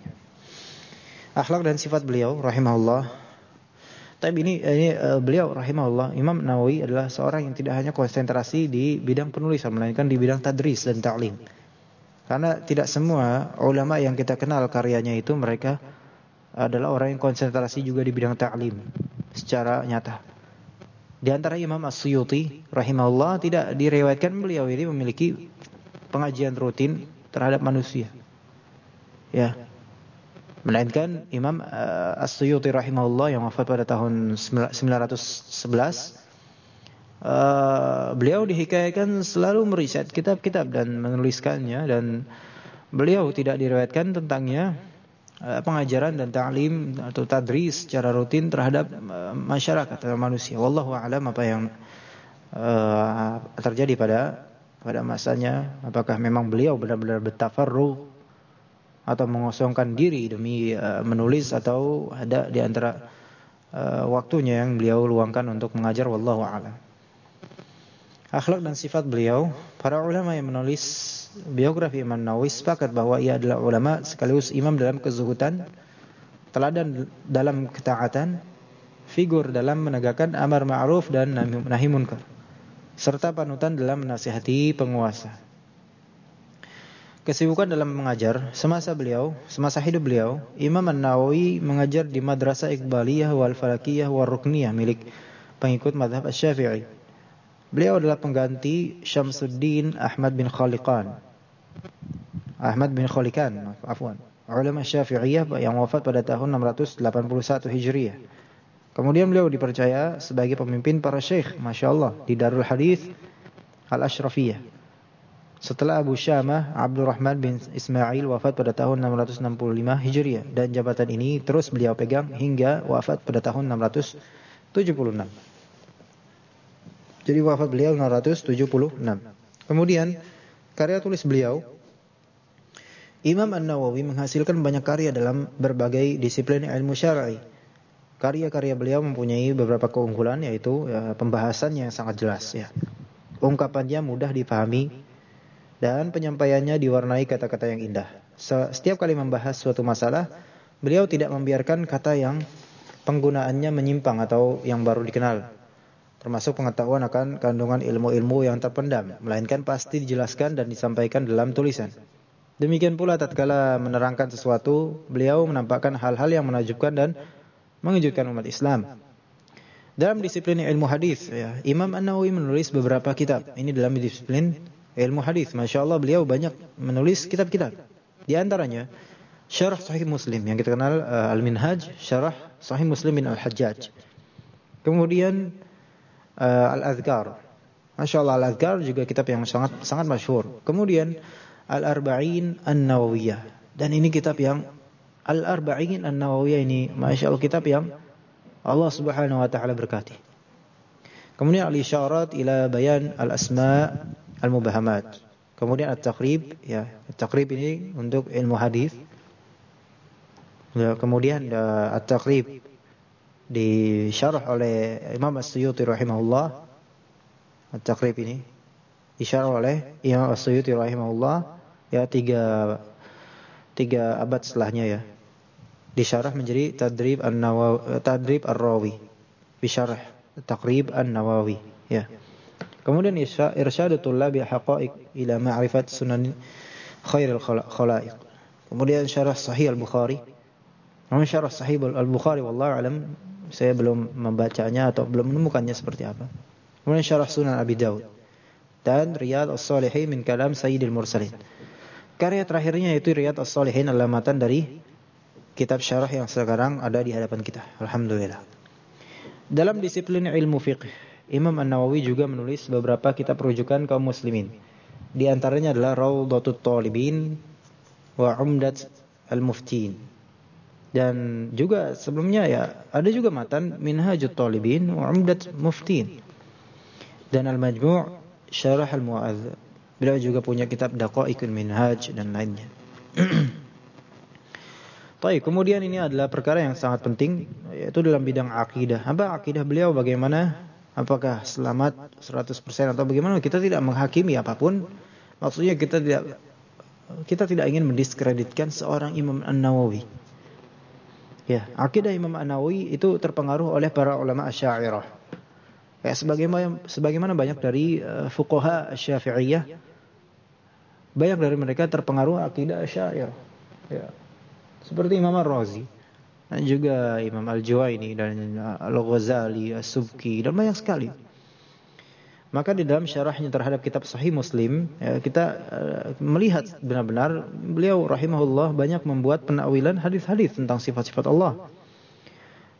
Akhlak dan sifat beliau rahimahullah. Tapi ini ini uh, beliau rahimahullah Imam Nawawi adalah seorang yang tidak hanya konsentrasi di bidang penulisan melainkan di bidang tadris dan ta'lim. Karena tidak semua ulama yang kita kenal karyanya itu mereka adalah orang yang konsentrasi juga di bidang ta'lim secara nyata. Di antara Imam As-Suyuti rahimahullah tidak direwetkan beliau ini memiliki pengajian rutin terhadap manusia. Ya. Melainkan Imam uh, As-Suyuti rahimahullah yang wafat pada tahun 911 Uh, beliau dihikayakan selalu meriset kitab-kitab dan menuliskannya dan beliau tidak diriwayatkan tentangnya uh, pengajaran dan ta'lim atau tadris secara rutin terhadap uh, masyarakat atau manusia. Wallahu a'lam apa yang uh, terjadi pada pada masanya apakah memang beliau benar-benar bertafarruh atau mengosongkan diri demi uh, menulis atau ada di antara uh, waktunya yang beliau luangkan untuk mengajar wallahu a'lam akhlak dan sifat beliau, para ulama yang menulis biografi Imam Nawawi sepakat bahwa ia adalah ulama sekaligus imam dalam kezuhudan, teladan dalam ketaatan, figur dalam menegakkan amar ma'ruf dan nahi munkar, serta panutan dalam menasihati penguasa. Kesibukan dalam mengajar semasa beliau, semasa hidup beliau, Imam An-Nawawi mengajar di Madrasah Iqbaliyah wal Falakiyah wal Rukniyah milik pengikut madhab Asy-Syafi'i. Beliau adalah pengganti Syamsuddin Ahmad bin Khaliqan. Ahmad bin Khaliqan, afwan. Ulama Syafi'iyah yang wafat pada tahun 681 Hijriah. Kemudian beliau dipercaya sebagai pemimpin para syekh, Masya Allah, di Darul Hadis Al-Ashrafiyah. Setelah Abu Syamah, Abdurrahman bin Ismail wafat pada tahun 665 Hijriah. Dan jabatan ini terus beliau pegang hingga wafat pada tahun 676. Jadi wafat beliau 676. Kemudian karya tulis beliau Imam An-Nawawi menghasilkan banyak karya dalam berbagai disiplin ilmu syar'i. Karya-karya beliau mempunyai beberapa keunggulan yaitu ya, pembahasan yang sangat jelas ya. Ungkapannya mudah dipahami dan penyampaiannya diwarnai kata-kata yang indah. Setiap kali membahas suatu masalah, beliau tidak membiarkan kata yang penggunaannya menyimpang atau yang baru dikenal termasuk pengetahuan akan kandungan ilmu-ilmu yang terpendam, melainkan pasti dijelaskan dan disampaikan dalam tulisan. Demikian pula tatkala menerangkan sesuatu, beliau menampakkan hal-hal yang menakjubkan dan mengejutkan umat Islam. Dalam disiplin ilmu hadis, ya, Imam An-Nawawi menulis beberapa kitab. Ini dalam disiplin ilmu hadis. Masya Allah beliau banyak menulis kitab-kitab. Di antaranya Syarah Sahih Muslim yang kita kenal uh, Al-Minhaj, Syarah Sahih Muslim bin Al-Hajjaj. Kemudian uh, Al-Azkar. Masya Allah Al-Azkar juga kitab yang sangat sangat masyhur. Kemudian Al-Arba'in An-Nawawiyah. Dan ini kitab yang Al-Arba'in An-Nawawiyah ini Masya Allah kitab yang Allah subhanahu wa ta'ala berkati. Kemudian Al-Isyarat ila bayan Al-Asma' Al-Mubahamat. Kemudian At-Taqrib. Ya, At-Taqrib ini untuk ilmu hadis. Ya, kemudian uh, At-Taqrib disyarah oleh Imam As-Suyuti rahimahullah At-Taqrib ini disyarah oleh Imam As-Suyuti rahimahullah ya tiga tiga abad setelahnya ya disyarah menjadi Tadrib An-Nawawi Tadrib Ar-Rawi bisyarah Taqrib An-Nawawi ya kemudian irsyadu tullabi haqa'iq ila ma'rifat sunan khairil khalaiq kemudian syarah Sahih Al-Bukhari Namun syarah Sahih Al-Bukhari wallahu alam saya belum membacanya atau belum menemukannya seperti apa. Kemudian syarah Sunan Abi Daud dan Riyad As-Salihin min kalam Sayyidil Mursalin. Karya terakhirnya yaitu Riyad As-Salihin alamatan dari kitab syarah yang sekarang ada di hadapan kita. Alhamdulillah. Dalam disiplin ilmu fiqh, Imam An-Nawawi juga menulis beberapa kitab rujukan kaum muslimin. Di antaranya adalah Rawdatut Talibin wa Umdat Al-Muftin dan juga sebelumnya ya ada juga matan Minhajut Talibin wa Umdat Muftin dan Al-Majmu' Syarah Al-Mu'adz. Beliau juga punya kitab Daqaiqul Minhaj dan lainnya. Baik, kemudian ini adalah perkara yang sangat penting yaitu dalam bidang akidah. Apa akidah beliau bagaimana apakah selamat 100% atau bagaimana? Kita tidak menghakimi apa pun. Maksudnya kita tidak kita tidak ingin mendiskreditkan seorang Imam An-Nawawi. Ya akidah Imam An-Nawawi itu terpengaruh oleh para ulama Asy'ariyah ya sebagaimana sebagaimana banyak dari uh, fuqaha Syafi'iyah banyak dari mereka terpengaruh akidah Asy'ariyah ya. Seperti Imam Ar-Razi dan juga Imam Al-Juwaini dan Al-Ghazali, As-Subki dan banyak sekali. Maka di dalam syarahnya terhadap kitab Sahih Muslim, ya, kita uh, melihat benar-benar beliau rahimahullah banyak membuat penakwilan hadis-hadis tentang sifat-sifat Allah.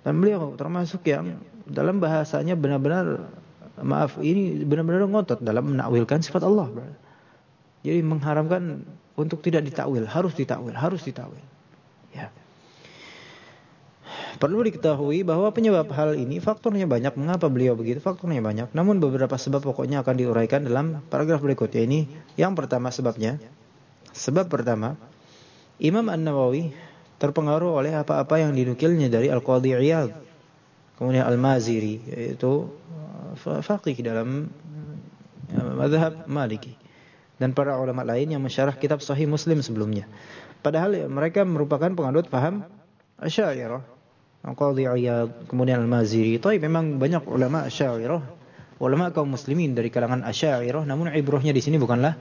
Dan beliau termasuk yang dalam bahasanya benar-benar maaf ini benar-benar ngotot dalam menakwilkan sifat Allah. Jadi mengharamkan untuk tidak ditakwil, harus ditakwil, harus ditakwil. Perlu diketahui bahwa penyebab hal ini faktornya banyak. Mengapa beliau begitu? Faktornya banyak. Namun beberapa sebab pokoknya akan diuraikan dalam paragraf berikutnya ini. Yang pertama sebabnya. Sebab pertama, Imam An-Nawawi terpengaruh oleh apa-apa yang dinukilnya dari Al-Qadhi Iyad. Kemudian Al-Maziri yaitu uh, faqih dalam uh, mazhab Maliki dan para ulama lain yang mensyarah kitab Sahih Muslim sebelumnya. Padahal mereka merupakan penganut paham Asy'ariyah Qadhi Iyad, kemudian Al-Maziri. Tapi memang banyak ulama Asy'ariyah, ulama kaum muslimin dari kalangan Asy'ariyah, namun ibrahnya di sini bukanlah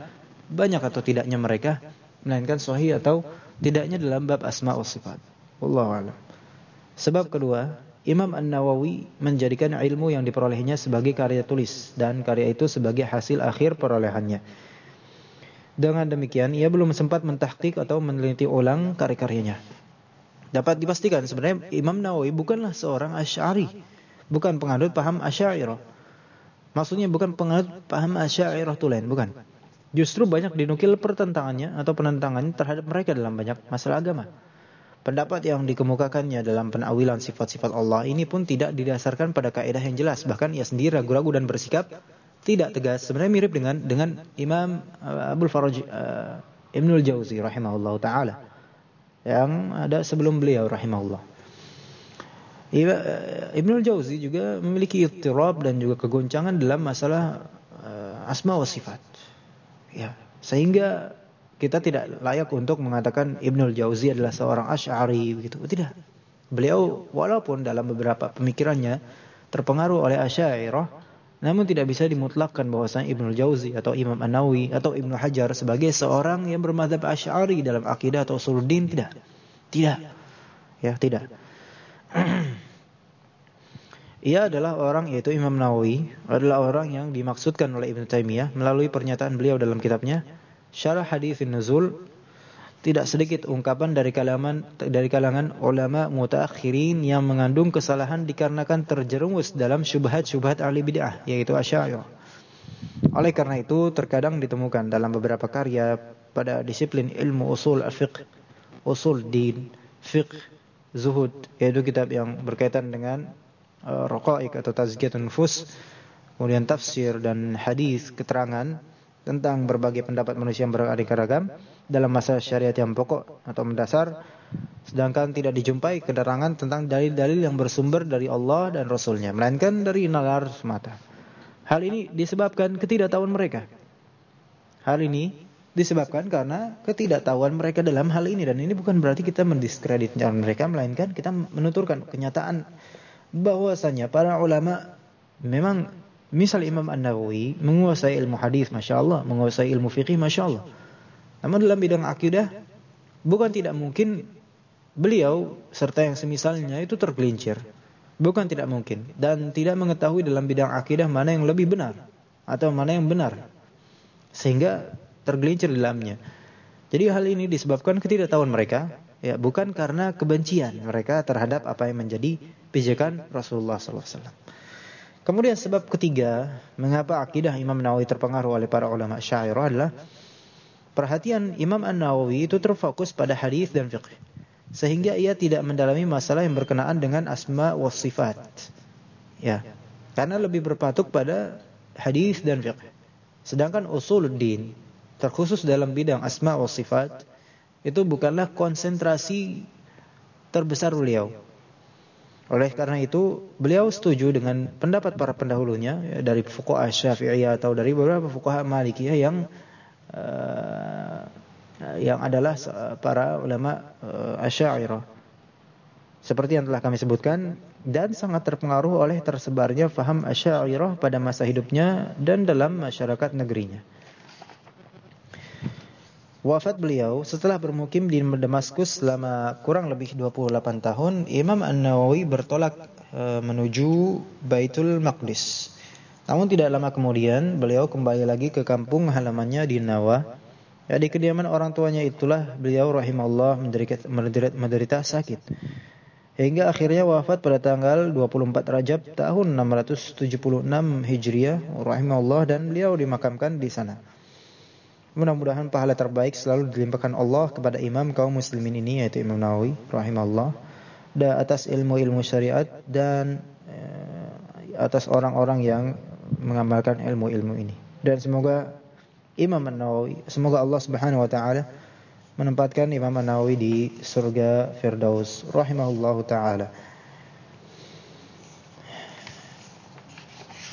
banyak atau tidaknya mereka, melainkan sahih atau tidaknya dalam bab asma wa sifat. Wallahu a'lam. Sebab kedua, Imam An-Nawawi menjadikan ilmu yang diperolehnya sebagai karya tulis dan karya itu sebagai hasil akhir perolehannya. Dengan demikian, ia belum sempat mentahqiq atau meneliti ulang karya-karyanya. Dapat dipastikan sebenarnya Imam Nawawi bukanlah seorang Asy'ari, bukan penganut paham Asy'ariyah. Maksudnya bukan penganut paham Asy'ariyah tulen, bukan. Justru banyak dinukil pertentangannya atau penentangannya terhadap mereka dalam banyak masalah agama. Pendapat yang dikemukakannya dalam penawilan sifat-sifat Allah ini pun tidak didasarkan pada kaidah yang jelas, bahkan ia sendiri ragu-ragu dan bersikap tidak tegas. Sebenarnya mirip dengan dengan Imam uh, Abdul Faraj uh, Ibnul Jauzi rahimahullah taala yang ada sebelum beliau rahimahullah. Eh, Ibnul Jauzi juga memiliki ittirab dan juga kegoncangan dalam masalah uh, asma wa sifat. Ya, sehingga kita tidak layak untuk mengatakan Ibnul Jauzi adalah seorang Asy'ari begitu. Tidak. Beliau walaupun dalam beberapa pemikirannya terpengaruh oleh Asy'ariyah namun tidak bisa dimutlakkan bahwasanya Ibnu Jauzi atau Imam An-Nawawi atau Ibnu Hajar sebagai seorang yang bermadzhab Asy'ari dalam akidah atau usuluddin tidak. Tidak. Ya, tidak. Ia adalah orang yaitu Imam Nawawi adalah orang yang dimaksudkan oleh Ibnu Taimiyah melalui pernyataan beliau dalam kitabnya Syarah Haditsin Nuzul tidak sedikit ungkapan dari kalangan dari kalangan ulama mutaakhirin yang mengandung kesalahan dikarenakan terjerumus dalam syubhat-syubhat ahli bid'ah yaitu Asy'ariyah. Oleh karena itu terkadang ditemukan dalam beberapa karya pada disiplin ilmu usul al-fiqh, usul din, fiqh, zuhud yaitu kitab yang berkaitan dengan uh, raqaiq atau tazkiyatun nufus, kemudian tafsir dan hadis keterangan tentang berbagai pendapat manusia yang beraneka ragam dalam masa syariat yang pokok atau mendasar sedangkan tidak dijumpai keterangan tentang dalil-dalil yang bersumber dari Allah dan Rasulnya melainkan dari nalar semata. Hal ini disebabkan ketidaktahuan mereka. Hal ini disebabkan karena ketidaktahuan mereka dalam hal ini dan ini bukan berarti kita mendiskreditkan mereka melainkan kita menuturkan kenyataan bahwasanya para ulama memang Misal Imam An-Nawawi menguasai ilmu hadis, masya Allah, menguasai ilmu fikih, masya Allah. Namun dalam bidang akidah, bukan tidak mungkin beliau serta yang semisalnya itu tergelincir. Bukan tidak mungkin dan tidak mengetahui dalam bidang akidah mana yang lebih benar atau mana yang benar. Sehingga tergelincir dalamnya. Jadi hal ini disebabkan ketidaktahuan mereka, ya bukan karena kebencian mereka terhadap apa yang menjadi pijakan Rasulullah sallallahu alaihi wasallam. Kemudian sebab ketiga, mengapa akidah Imam Nawawi terpengaruh oleh para ulama Syairah adalah perhatian Imam An-Nawawi itu terfokus pada hadis dan fiqh. Sehingga ia tidak mendalami masalah yang berkenaan dengan asma wa sifat. Ya. Karena lebih berpatuk pada hadis dan fiqh. Sedangkan usuluddin terkhusus dalam bidang asma wa sifat itu bukanlah konsentrasi terbesar beliau. Oleh karena itu, beliau setuju dengan pendapat para pendahulunya ya, dari fuqaha Syafi'iyah atau dari beberapa fuqaha Malikiyah yang uh, yang adalah para ulama uh, Asy'ariyah. Seperti yang telah kami sebutkan dan sangat terpengaruh oleh tersebarnya faham Asy'ariyah pada masa hidupnya dan dalam masyarakat negerinya. Wafat beliau setelah bermukim di Damaskus selama kurang lebih 28 tahun, Imam An-Nawawi bertolak e, menuju Baitul Maqdis. Namun tidak lama kemudian beliau kembali lagi ke kampung halamannya di Nawa. Ya, di kediaman orang tuanya itulah beliau rahimahullah menderita, menderita, sakit. Hingga akhirnya wafat pada tanggal 24 Rajab tahun 676 Hijriah rahimahullah dan beliau dimakamkan di sana. Mudah-mudahan pahala terbaik selalu dilimpahkan Allah kepada imam kaum muslimin ini yaitu Imam Nawawi rahimahullah dan atas ilmu-ilmu syariat dan uh, atas orang-orang yang mengamalkan ilmu-ilmu ini. Dan semoga Imam An-Nawawi, semoga Allah Subhanahu wa taala menempatkan Imam An-Nawawi di surga Firdaus rahimahullahu taala.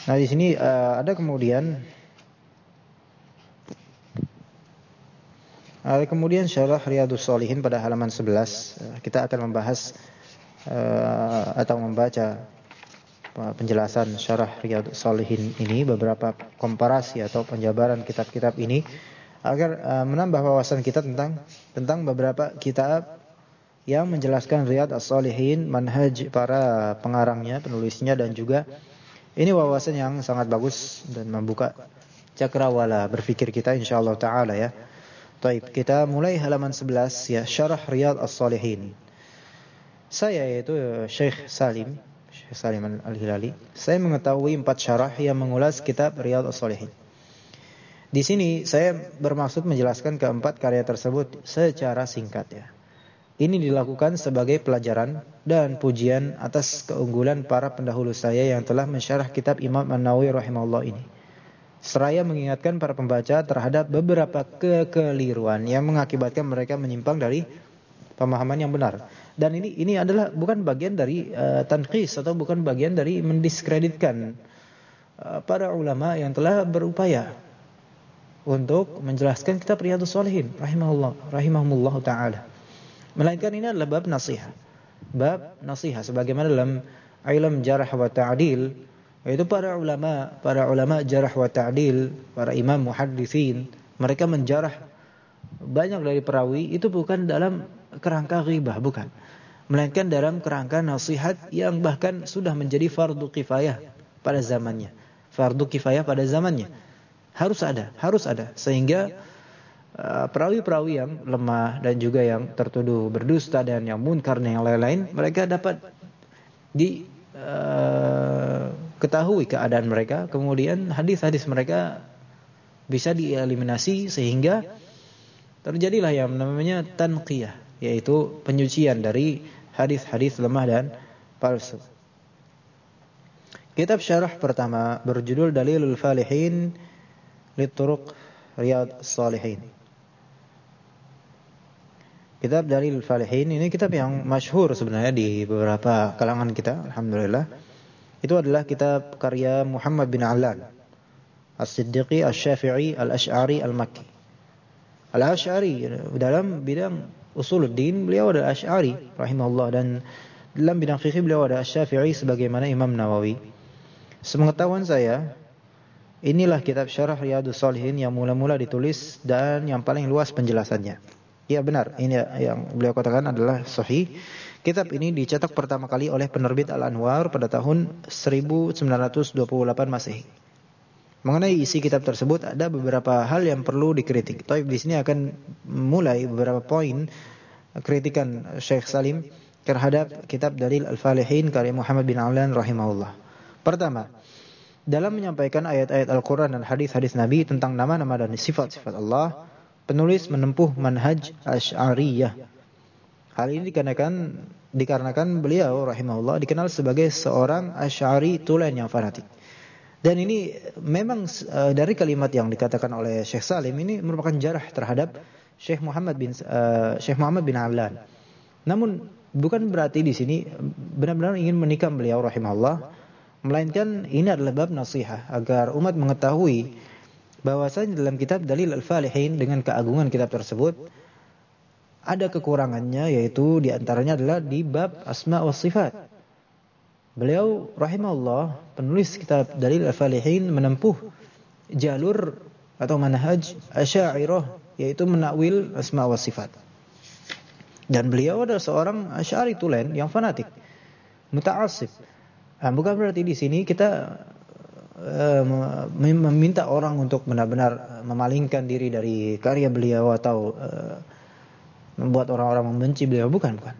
Nah, di sini uh, ada kemudian kemudian syarah Riyadus Solihin pada halaman 11 uh, kita akan membahas uh, atau membaca penjelasan syarah Riyadus Solihin ini beberapa komparasi atau penjabaran kitab-kitab ini agar menambah wawasan kita tentang tentang beberapa kitab yang menjelaskan Riyad As-Solihin, manhaj para pengarangnya, penulisnya dan juga ini wawasan yang sangat bagus dan membuka cakrawala berpikir kita insyaallah taala ya. Baik, kita mulai halaman 11 ya, Syarah Riyad As-Salihin. Saya yaitu eh, Syekh Salim, Syekh Salim Al-Hilali. Saya mengetahui empat syarah yang mengulas kitab Riyad As-Salihin. Di sini saya bermaksud menjelaskan keempat karya tersebut secara singkat ya. Ini dilakukan sebagai pelajaran dan pujian atas keunggulan para pendahulu saya yang telah mensyarah kitab Imam An-Nawawi rahimahullah ini seraya mengingatkan para pembaca terhadap beberapa kekeliruan yang mengakibatkan mereka menyimpang dari pemahaman yang benar. Dan ini ini adalah bukan bagian dari uh, tanqis atau bukan bagian dari mendiskreditkan uh, para ulama yang telah berupaya untuk menjelaskan kitab Riyadhus Shalihin rahimahullah rahimahumullah taala. Melainkan ini adalah bab nasihat. Bab nasihat sebagaimana dalam ilmu jarh wa ta'dil yaitu para ulama, para ulama jarah wa ta'dil, para imam muhaddithin, mereka menjarah banyak dari perawi itu bukan dalam kerangka ghibah, bukan. Melainkan dalam kerangka nasihat yang bahkan sudah menjadi fardu kifayah pada zamannya. Fardu kifayah pada zamannya. Harus ada, harus ada. Sehingga uh, perawi-perawi yang lemah dan juga yang tertuduh berdusta dan yang munkar dan yang lain-lain, mereka dapat di uh, ketahui keadaan mereka, kemudian hadis-hadis mereka bisa dieliminasi sehingga terjadilah yang namanya tanqiyah, yaitu penyucian dari hadis-hadis lemah dan palsu. Kitab syarah pertama berjudul Dalilul Falihin Lituruq Riyad Salihin. Kitab Dalilul Falihin ini kitab yang masyhur sebenarnya di beberapa kalangan kita, alhamdulillah itu adalah kitab karya Muhammad bin Alan As-Siddiqi As-Syafi'i Al-Ash'ari Al-Makki. Al-Ash'ari dalam bidang usuluddin beliau adalah Ash'ari rahimahullah. Dan dalam bidang fikih beliau adalah Syafi'i sebagaimana Imam Nawawi. Semengetahuan saya inilah kitab syarah Riyadus Salihin yang mula-mula ditulis dan yang paling luas penjelasannya. Ya benar, ini yang beliau katakan adalah sahih Kitab ini dicetak pertama kali oleh penerbit Al-Anwar pada tahun 1928 Masehi. Mengenai isi kitab tersebut ada beberapa hal yang perlu dikritik. Taib di sini akan mulai beberapa poin kritikan Syekh Salim terhadap kitab Dalil Al-Falihin karya Muhammad bin Alan rahimahullah. Pertama, dalam menyampaikan ayat-ayat Al-Quran dan hadis-hadis Nabi tentang nama-nama dan sifat-sifat Allah, penulis menempuh manhaj Ash'ariyah Hal ini dikarenakan dikarenakan beliau rahimahullah dikenal sebagai seorang Asy'ari tulen yang fanatik. Dan ini memang uh, dari kalimat yang dikatakan oleh Syekh Salim ini merupakan jarah terhadap Syekh Muhammad bin uh, Syekh Muhammad bin Alan. Namun bukan berarti di sini benar-benar ingin menikam beliau rahimahullah, melainkan ini adalah bab nasihat agar umat mengetahui bahwasanya dalam kitab Dalil Al-Falihin dengan keagungan kitab tersebut ada kekurangannya yaitu di antaranya adalah di bab asma wa sifat. Beliau rahimahullah penulis kitab Dalil Al-Falihin menempuh jalur atau manhaj Asy'ariyah yaitu menakwil asma wa sifat. Dan beliau adalah seorang Asy'ari tulen yang fanatik, muta'assib. Nah, bukan berarti di sini kita uh, meminta orang untuk benar-benar memalingkan diri dari karya beliau atau uh, membuat orang-orang membenci beliau bukan bukan.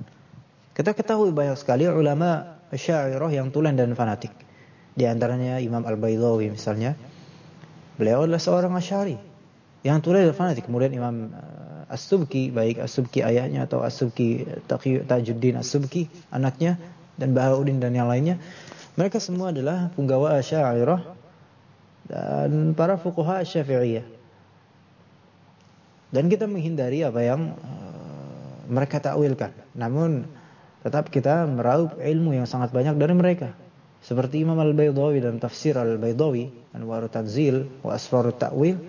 Kita ketahui banyak sekali ulama Asy'ariyah yang tulen dan fanatik. Di antaranya Imam Al-Baidawi misalnya. Beliau adalah seorang Asy'ari yang tulen dan fanatik. Kemudian Imam uh, As-Subki, baik As-Subki ayahnya atau As-Subki Tajuddin As-Subki anaknya dan Bahauddin dan yang lainnya mereka semua adalah penggawa Asy'ariyah dan para fuqaha Syafi'iyah. Dan kita menghindari apa yang uh, mereka takwilkan. Namun tetap kita meraup ilmu yang sangat banyak dari mereka. Seperti Imam Al-Baydawi dalam tafsir Al-Baydawi, Anwarut Tanzil wa Asfarut Ta'wil.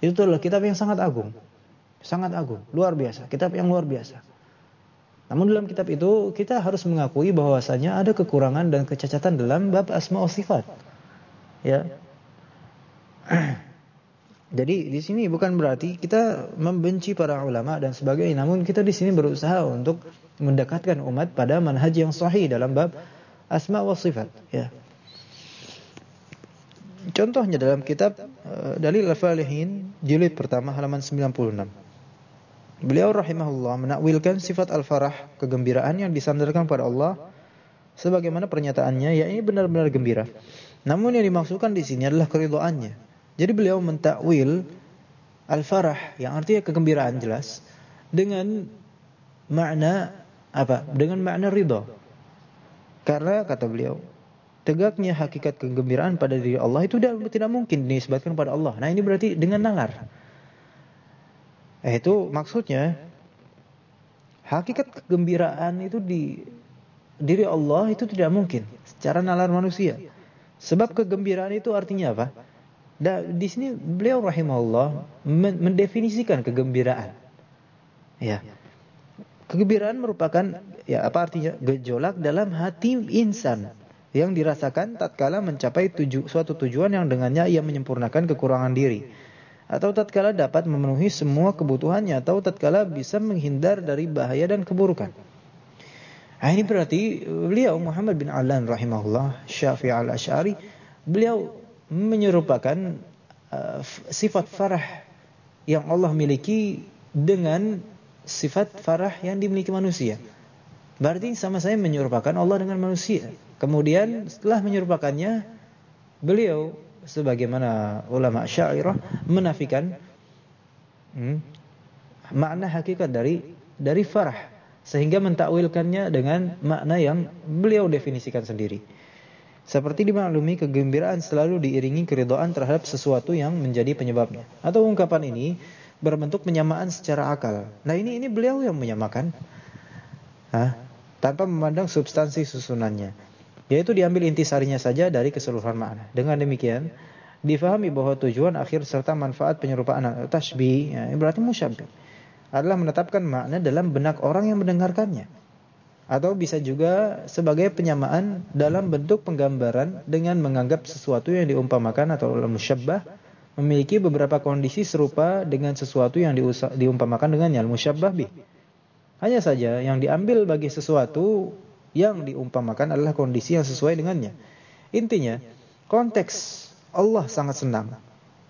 Itu adalah kitab yang sangat agung. Sangat agung, luar biasa, kitab yang luar biasa. Namun dalam kitab itu kita harus mengakui bahwasanya ada kekurangan dan kecacatan dalam bab asma wa sifat. Ya. Jadi di sini bukan berarti kita membenci para ulama dan sebagainya, namun kita di sini berusaha untuk mendekatkan umat pada manhaj yang sahih dalam bab asma wa sifat, ya. Contohnya dalam kitab uh, Dalil Al-Falihin jilid pertama halaman 96. Beliau rahimahullah menakwilkan sifat al-farah, kegembiraan yang disandarkan pada Allah sebagaimana pernyataannya ya ini benar-benar gembira. Namun yang dimaksudkan di sini adalah keridhaannya. Jadi beliau mentakwil al-farah yang artinya kegembiraan jelas dengan makna apa? Dengan makna ridha. Karena kata beliau, tegaknya hakikat kegembiraan pada diri Allah itu tidak, mungkin dinisbatkan pada Allah. Nah, ini berarti dengan nalar. Eh, itu maksudnya hakikat kegembiraan itu di diri Allah itu tidak mungkin secara nalar manusia. Sebab kegembiraan itu artinya apa? Dan di sini beliau rahimahullah mendefinisikan kegembiraan. Ya. Kegembiraan merupakan ya apa artinya? Gejolak dalam hati insan yang dirasakan tatkala mencapai tuju, suatu tujuan yang dengannya ia menyempurnakan kekurangan diri atau tatkala dapat memenuhi semua kebutuhannya atau tatkala bisa menghindar dari bahaya dan keburukan. Nah, ini berarti beliau Muhammad bin Alan rahimahullah Syafi'i al-Asy'ari beliau menyerupakan uh, sifat farah yang Allah miliki dengan sifat farah yang dimiliki manusia. Berarti sama saya menyerupakan Allah dengan manusia. Kemudian setelah menyerupakannya beliau sebagaimana ulama Syairah menafikan hmm, makna hakikat dari dari farah sehingga mentakwilkannya dengan makna yang beliau definisikan sendiri. Seperti dimaklumi kegembiraan selalu diiringi keridhaan terhadap sesuatu yang menjadi penyebabnya. Atau ungkapan ini berbentuk penyamaan secara akal. Nah ini ini beliau yang menyamakan, Hah? tanpa memandang substansi susunannya. Yaitu diambil intisarinya saja dari keseluruhan makna. Dengan demikian, difahami bahwa tujuan akhir serta manfaat penyerupaan tasbih, ya, berarti musyabbih, adalah menetapkan makna dalam benak orang yang mendengarkannya. Atau bisa juga sebagai penyamaan dalam bentuk penggambaran dengan menganggap sesuatu yang diumpamakan atau musyabbah memiliki beberapa kondisi serupa dengan sesuatu yang diumpamakan dengannya al-musyabbah bih. Hanya saja yang diambil bagi sesuatu yang diumpamakan adalah kondisi yang sesuai dengannya. Intinya, konteks Allah sangat senang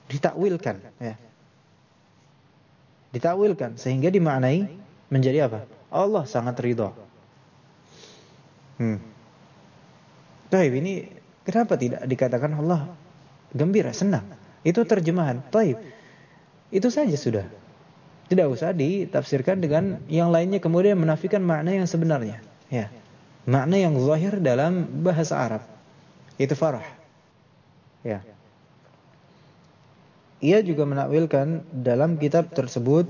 ditakwilkan ya. Ditakwilkan sehingga dimaknai menjadi apa? Allah sangat ridha. Hmm. Taib ini kenapa tidak dikatakan Allah gembira, senang? Itu terjemahan. Taib. Itu saja sudah. Tidak usah ditafsirkan dengan yang lainnya kemudian menafikan makna yang sebenarnya. Ya makna yang zahir dalam bahasa Arab. Itu farah. Ya. Ia juga menakwilkan dalam kitab tersebut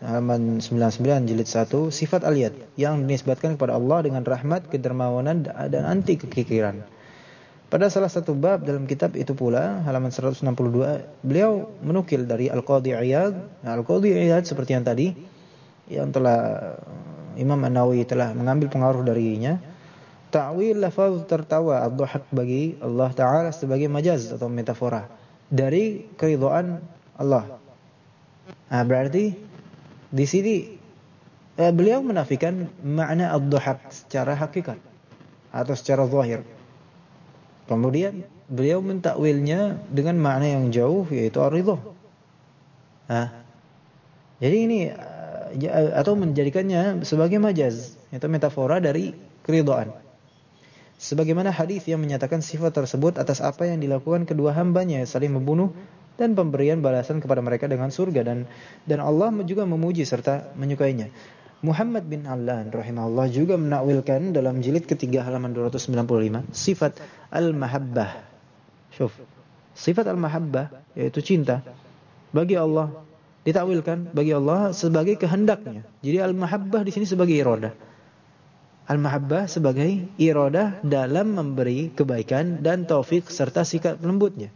halaman 99 jilid 1 sifat aliyat yang dinisbatkan kepada Allah dengan rahmat, kedermawanan dan anti kekikiran. Pada salah satu bab dalam kitab itu pula halaman 162 beliau menukil dari Al-Qadhi Iyad. Nah, Al-Qadhi Iyad seperti yang tadi yang telah Imam An-Nawawi telah mengambil pengaruh darinya. Ta'wil lafaz tertawa ad bagi Allah Ta'ala sebagai majaz atau metafora dari keridhaan Allah. Nah, berarti di sini eh, beliau menafikan makna ad-dhahak secara hakikat atau secara zahir. Kemudian beliau mentakwilnya dengan makna yang jauh yaitu ar-ridha. Nah, jadi ini eh, atau menjadikannya sebagai majaz atau metafora dari keridhaan. Sebagaimana hadis yang menyatakan sifat tersebut atas apa yang dilakukan kedua hambanya saling membunuh dan pemberian balasan kepada mereka dengan surga dan dan Allah juga memuji serta menyukainya. Muhammad bin Allan rahimahullah juga menakwilkan dalam jilid ketiga halaman 295 sifat al-mahabbah. Syuf. Sifat al-mahabbah yaitu cinta bagi Allah ditakwilkan bagi Allah sebagai kehendaknya. Jadi al-mahabbah di sini sebagai iradah. Al-mahabbah sebagai iradah dalam memberi kebaikan dan taufik serta sikap lembutnya.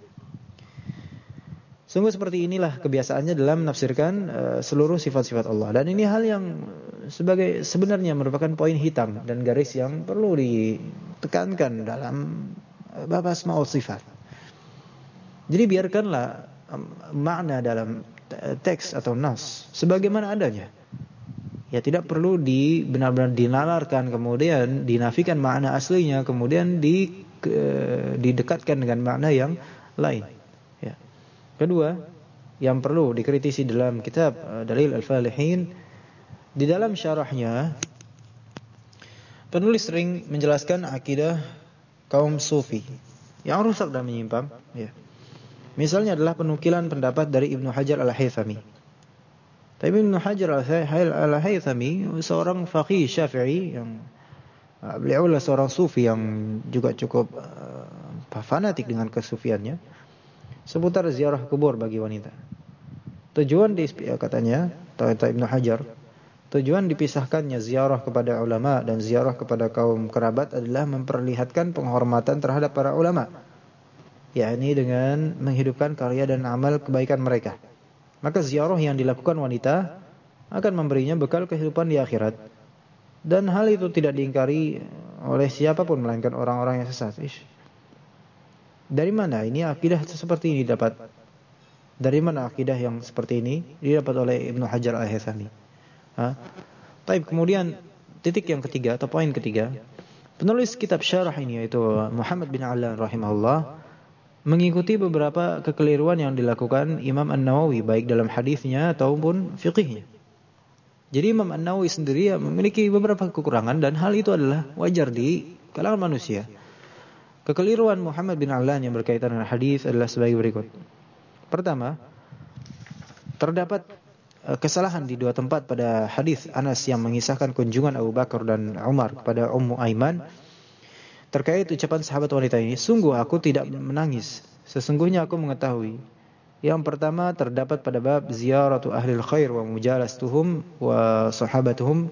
Sungguh seperti inilah kebiasaannya dalam menafsirkan uh, seluruh sifat-sifat Allah. Dan ini hal yang sebagai sebenarnya merupakan poin hitam dan garis yang perlu ditekankan dalam uh, bab asmaul sifat. Jadi biarkanlah makna dalam teks atau nas sebagaimana adanya. Ya tidak perlu di benar-benar dinalarkan kemudian dinafikan makna aslinya kemudian di didekatkan dengan makna yang lain. Kedua, yang perlu dikritisi dalam kitab uh, Dalil Al-Falihin di dalam syarahnya penulis sering menjelaskan akidah kaum sufi yang rusak dan menyimpang ya. Misalnya adalah penukilan pendapat dari Ibnu Hajar Al-Haythami. Tapi Ibnu Hajar Al-Haythami seorang faqih Syafi'i yang uh, beliau adalah seorang sufi yang juga cukup uh, fanatik dengan kesufiannya seputar ziarah kubur bagi wanita. Tujuan di ya, katanya, kata Ibnu Hajar, tujuan dipisahkannya ziarah kepada ulama dan ziarah kepada kaum kerabat adalah memperlihatkan penghormatan terhadap para ulama. yakni dengan menghidupkan karya dan amal kebaikan mereka. Maka ziarah yang dilakukan wanita akan memberinya bekal kehidupan di akhirat. Dan hal itu tidak diingkari oleh siapa pun melainkan orang-orang yang sesat. Ish. Dari mana ini akidah seperti ini dapat? Dari mana akidah yang seperti ini didapat oleh Ibnu Hajar Al-Haythami? Taib kemudian titik yang ketiga atau poin ketiga, penulis kitab syarah ini yaitu Muhammad bin Alan rahimahullah mengikuti beberapa kekeliruan yang dilakukan Imam An-Nawawi baik dalam hadisnya ataupun fiqihnya. Jadi Imam An-Nawawi sendiri memiliki beberapa kekurangan dan hal itu adalah wajar di kalangan manusia. Kekeliruan Muhammad bin Alan yang berkaitan dengan hadis adalah sebagai berikut. Pertama, terdapat eh, kesalahan di dua tempat pada hadis Anas yang mengisahkan kunjungan Abu Bakar dan Umar kepada Ummu Aiman terkait ucapan sahabat wanita ini, sungguh aku tidak menangis. Sesungguhnya aku mengetahui. Yang pertama terdapat pada bab ziaratu ahli khair wa mujalastuhum wa sahabatuhum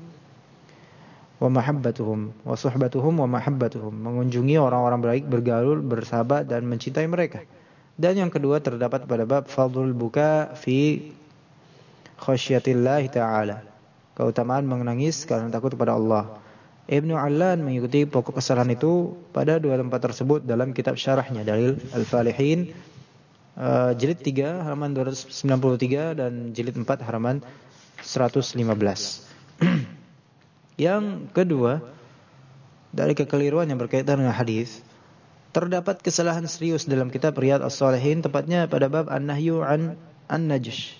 wa mahabbatuhum wa suhbatuhum wa mahabbatuhum. Mengunjungi orang-orang baik bergaul bersahabat dan mencintai mereka. Dan yang kedua terdapat pada bab fadlul buka fi khasyatillah taala. Keutamaan menangis karena takut kepada Allah. Ibnu Allan mengikuti pokok kesalahan itu pada dua tempat tersebut dalam kitab syarahnya Dalil Al-Falihin uh, jilid 3 halaman 293 dan jilid 4 halaman 115 Yang kedua, dari kekeliruan yang berkaitan dengan hadis, terdapat kesalahan serius dalam kitab Riyad As-Salihin tepatnya pada bab An-Nahyu an An-Najsh.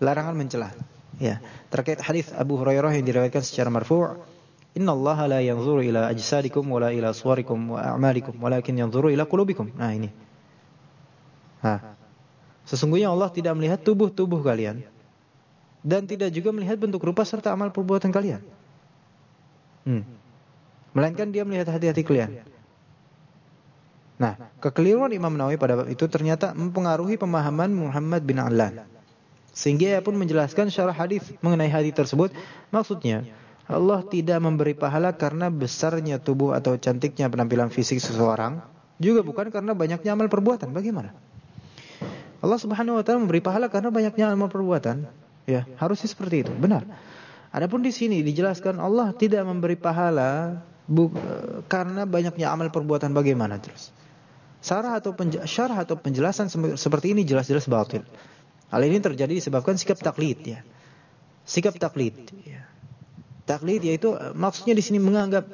Larangan mencela. Ya, terkait hadis Abu Hurairah yang diriwayatkan secara marfu', "Inna Allah la yanzuru ila ajsadikum wala ila suwarikum wa a'malikum, walakin yanzuru ila qulubikum." Nah, ini. Nah, sesungguhnya Allah tidak melihat tubuh-tubuh kalian dan tidak juga melihat bentuk rupa serta amal perbuatan kalian. Hmm. Melainkan dia melihat hati-hati kalian. Nah, kekeliruan Imam Nawawi pada bab itu ternyata mempengaruhi pemahaman Muhammad bin Alan. Sehingga ia pun menjelaskan syarah hadis mengenai hadis tersebut. Maksudnya, Allah tidak memberi pahala karena besarnya tubuh atau cantiknya penampilan fisik seseorang, juga bukan karena banyaknya amal perbuatan. Bagaimana? Allah Subhanahu wa taala memberi pahala karena banyaknya amal perbuatan. Ya, harusnya seperti itu. Benar. Adapun di sini dijelaskan Allah tidak memberi pahala karena banyaknya amal perbuatan bagaimana terus. Syarah atau syarah atau penjelasan seperti ini jelas-jelas batil. Hal ini terjadi disebabkan sikap taklid ya. Sikap taklid ya. Taklid yaitu eh, maksudnya di sini menganggap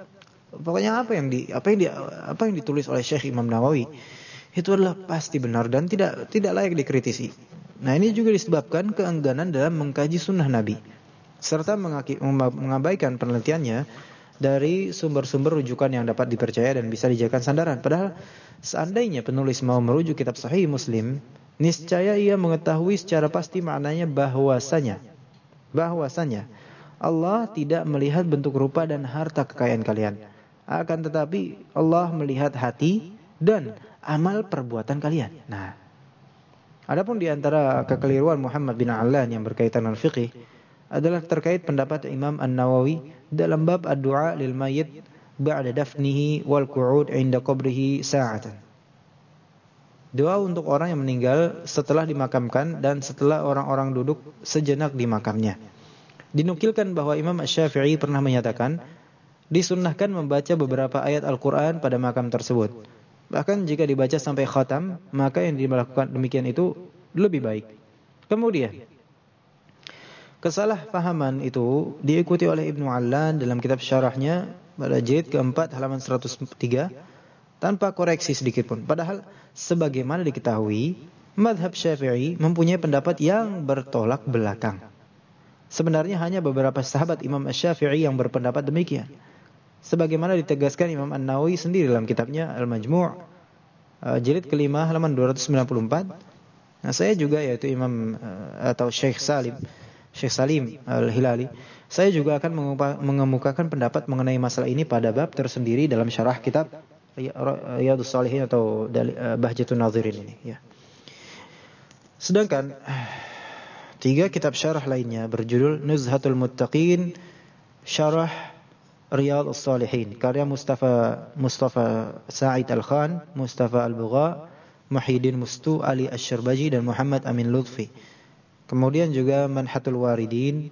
pokoknya apa yang di apa yang di apa yang ditulis oleh Syekh Imam Nawawi itu adalah pasti benar dan tidak tidak layak dikritisi. Nah, ini juga disebabkan keengganan dalam mengkaji sunnah Nabi serta mengabaikan penelitiannya dari sumber-sumber rujukan yang dapat dipercaya dan bisa dijadikan sandaran. Padahal seandainya penulis mau merujuk kitab Sahih Muslim, niscaya ia mengetahui secara pasti maknanya bahwasanya bahwasanya Allah tidak melihat bentuk rupa dan harta kekayaan kalian. Akan tetapi Allah melihat hati dan amal perbuatan kalian. Nah, adapun di antara kekeliruan Muhammad bin Alan yang berkaitan dengan fikih adalah terkait pendapat Imam An-Nawawi dalam bab ad-du'a lil mayyit ba'da dafnihi wal qu'ud 'inda qabrihi sa'atan. Doa untuk orang yang meninggal setelah dimakamkan dan setelah orang-orang duduk sejenak di makamnya. Dinukilkan bahwa Imam Asy-Syafi'i pernah menyatakan disunnahkan membaca beberapa ayat Al-Qur'an pada makam tersebut. Bahkan jika dibaca sampai khatam, maka yang dilakukan demikian itu lebih baik. Kemudian kesalahpahaman itu diikuti oleh Ibnu Allan dalam kitab syarahnya pada jilid keempat halaman 103 tanpa koreksi sedikit pun. Padahal sebagaimana diketahui, madhab syafi'i mempunyai pendapat yang bertolak belakang. Sebenarnya hanya beberapa sahabat Imam Syafi'i yang berpendapat demikian. Sebagaimana ditegaskan Imam An-Nawawi sendiri dalam kitabnya Al-Majmu' uh, jilid kelima halaman 294. Nah, saya juga yaitu Imam uh, atau Syekh Salim Syekh Salim Al-Hilali, saya juga akan mengemukakan pendapat mengenai masalah ini pada bab tersendiri dalam syarah kitab Riyadhus Shalihin atau eh, Bahjatun Nadhirin ini ya. Sedangkan tiga kitab syarah lainnya berjudul Nuzhatul Muttaqin Syarah Riyadhus Shalihin karya Mustafa Mustafa Sa'id Al-Khan, Mustafa Al-Bugha, Muhyiddin Mustu, Ali Asy-Syarbaji dan Muhammad Amin Lutfi. Kemudian juga Manhatul Waridin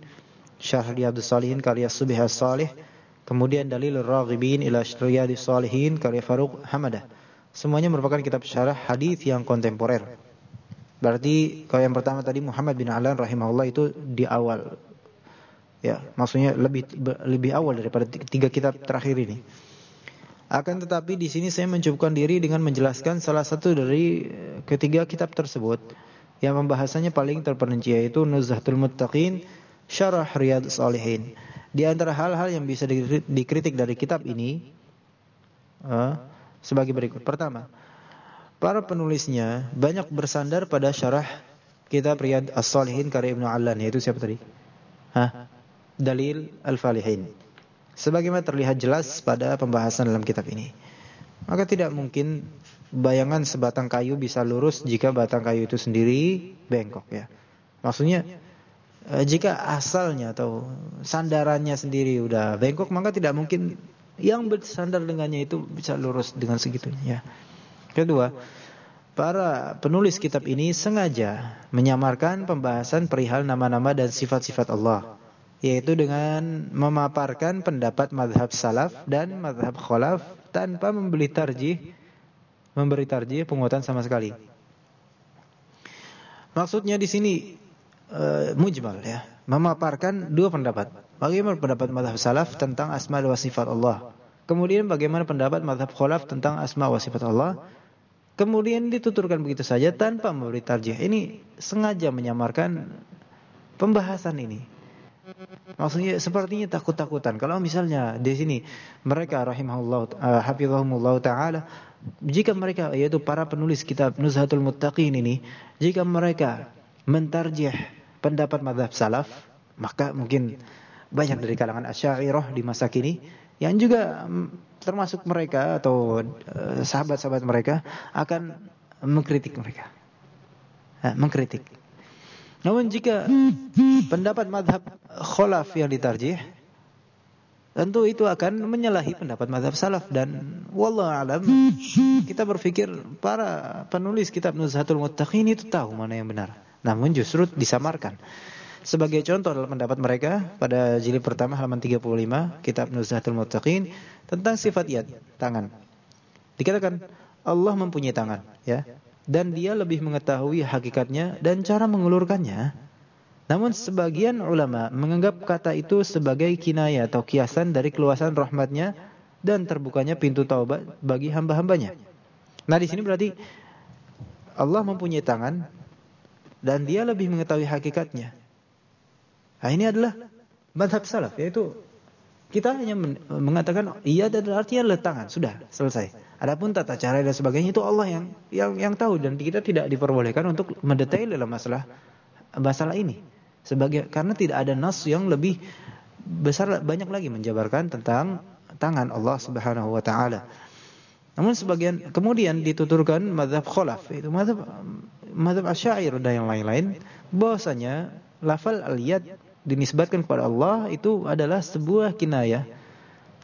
Syarah Riyadhus Shalihin karya Subih As-Salih Kemudian dalil Raghibin ila Riyadhis Salihin karya Faruq Hamadah. Semuanya merupakan kitab syarah hadis yang kontemporer. Berarti kalau yang pertama tadi Muhammad bin Alan rahimahullah itu di awal. Ya, maksudnya lebih lebih awal daripada tiga kitab terakhir ini. Akan tetapi di sini saya mencukupkan diri dengan menjelaskan salah satu dari ketiga kitab tersebut yang pembahasannya paling terperinci yaitu Nuzhatul Muttaqin Syarah Riyadhus Salihin. Di antara hal-hal yang bisa dikritik dari kitab ini uh, sebagai berikut. Pertama, para penulisnya banyak bersandar pada syarah kitab Riyad As-Salihin karya Ibnu Allan yaitu siapa tadi? Hah? Dalil Al-Falihin. Sebagaimana terlihat jelas pada pembahasan dalam kitab ini. Maka tidak mungkin bayangan sebatang kayu bisa lurus jika batang kayu itu sendiri bengkok ya. Maksudnya Eh, jika asalnya atau sandarannya sendiri udah bengkok maka tidak mungkin yang bersandar dengannya itu bisa lurus dengan segitunya ya. Kedua, para penulis kitab ini sengaja menyamarkan pembahasan perihal nama-nama dan sifat-sifat Allah yaitu dengan memaparkan pendapat madhab salaf dan madhab khalaf tanpa membeli tarjih memberi tarjih penguatan sama sekali. Maksudnya di sini uh, mujmal ya, memaparkan dua pendapat. Bagaimana pendapat madhab salaf tentang asma wa sifat Allah. Kemudian bagaimana pendapat madhab khalaf tentang asma wa sifat Allah. Kemudian dituturkan begitu saja tanpa memberi tarjih. Ini sengaja menyamarkan pembahasan ini. Maksudnya sepertinya takut-takutan. Kalau misalnya di sini mereka rahimahullah uh, hafizahumullah taala jika mereka yaitu para penulis kitab Nuzhatul Muttaqin ini jika mereka mentarjih pendapat madhab salaf, maka mungkin banyak dari kalangan asyairah di masa kini yang juga mm, termasuk mereka atau eh, sahabat-sahabat mereka akan mengkritik mereka. mengkritik. Namun jika pendapat madhab kholaf yang ditarjih, tentu itu akan menyalahi pendapat madhab salaf dan wallah alam kita berpikir para penulis kitab Nuzhatul Muttaqin itu tahu mana yang benar. Namun justru disamarkan. Sebagai contoh dalam pendapat mereka pada jilid pertama halaman 35 kitab Nuzhatul Muttaqin tentang sifat yad, tangan. Dikatakan Allah mempunyai tangan, ya dan dia lebih mengetahui hakikatnya dan cara mengulurkannya. Namun sebagian ulama menganggap kata itu sebagai kinaya atau kiasan dari keluasan rahmatnya dan terbukanya pintu taubat bagi hamba-hambanya. Nah di sini berarti Allah mempunyai tangan dan dia lebih mengetahui hakikatnya. Nah ini adalah madhab salaf yaitu kita hanya mengatakan iya dan artinya letak tangan, sudah selesai. Adapun tata cara dan sebagainya itu Allah yang yang yang tahu dan kita tidak diperbolehkan untuk mendetail dalam masalah masalah ini. Sebagai karena tidak ada nas yang lebih besar banyak lagi menjabarkan tentang tangan Allah Subhanahu wa taala. Namun sebagian kemudian dituturkan mazhab khalaf itu mazhab mazhab Asy'ari dan yang lain-lain bahwasanya lafal al-yad dinisbatkan kepada Allah itu adalah sebuah kinayah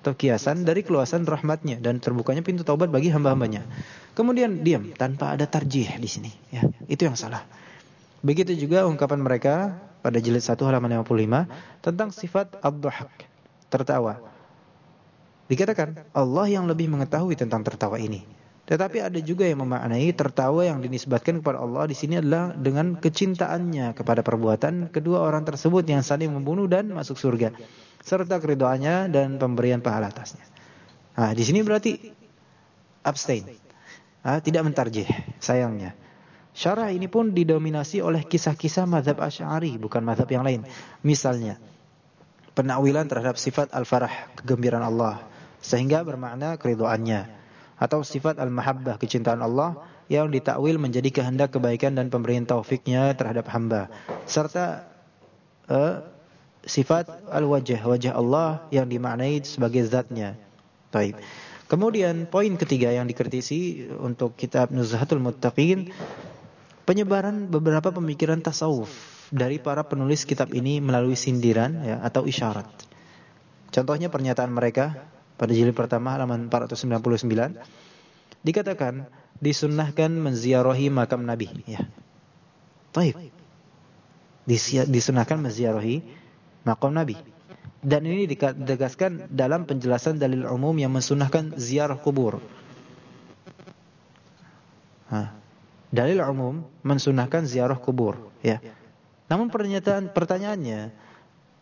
atau kiasan dari keluasan rahmatnya dan terbukanya pintu taubat bagi hamba-hambanya. Kemudian diam tanpa ada tarjih di sini. Ya, itu yang salah. Begitu juga ungkapan mereka pada jilid 1 halaman 55 tentang sifat ad-dhahak, tertawa. Dikatakan Allah yang lebih mengetahui tentang tertawa ini. Tetapi ada juga yang memaknai tertawa yang dinisbatkan kepada Allah di sini adalah dengan kecintaannya kepada perbuatan kedua orang tersebut yang saling membunuh dan masuk surga serta keridoannya dan pemberian pahala atasnya. Nah, di sini berarti abstain. Nah, tidak mentarjih sayangnya. Syarah ini pun didominasi oleh kisah-kisah mazhab Asy'ari bukan mazhab yang lain. Misalnya penakwilan terhadap sifat al-farah, kegembiraan Allah sehingga bermakna keridoannya atau sifat al-mahabbah kecintaan Allah yang ditakwil menjadi kehendak kebaikan dan pemberian taufiknya terhadap hamba serta uh, sifat al-wajah wajah Allah yang dimaknai sebagai zatnya. Baik. Kemudian poin ketiga yang dikritisi untuk kitab Nuzhatul Muttaqin penyebaran beberapa pemikiran tasawuf dari para penulis kitab ini melalui sindiran ya atau isyarat. Contohnya pernyataan mereka pada jilid pertama halaman 499 dikatakan disunnahkan menziarahi makam Nabi ya. Taib. Disunahkan menziarahi makam Nabi. Dan ini ditegaskan dalam penjelasan dalil umum yang mensunahkan ziarah kubur. Ha. Dalil umum mensunahkan ziarah kubur, ya. Namun pernyataan pertanyaannya,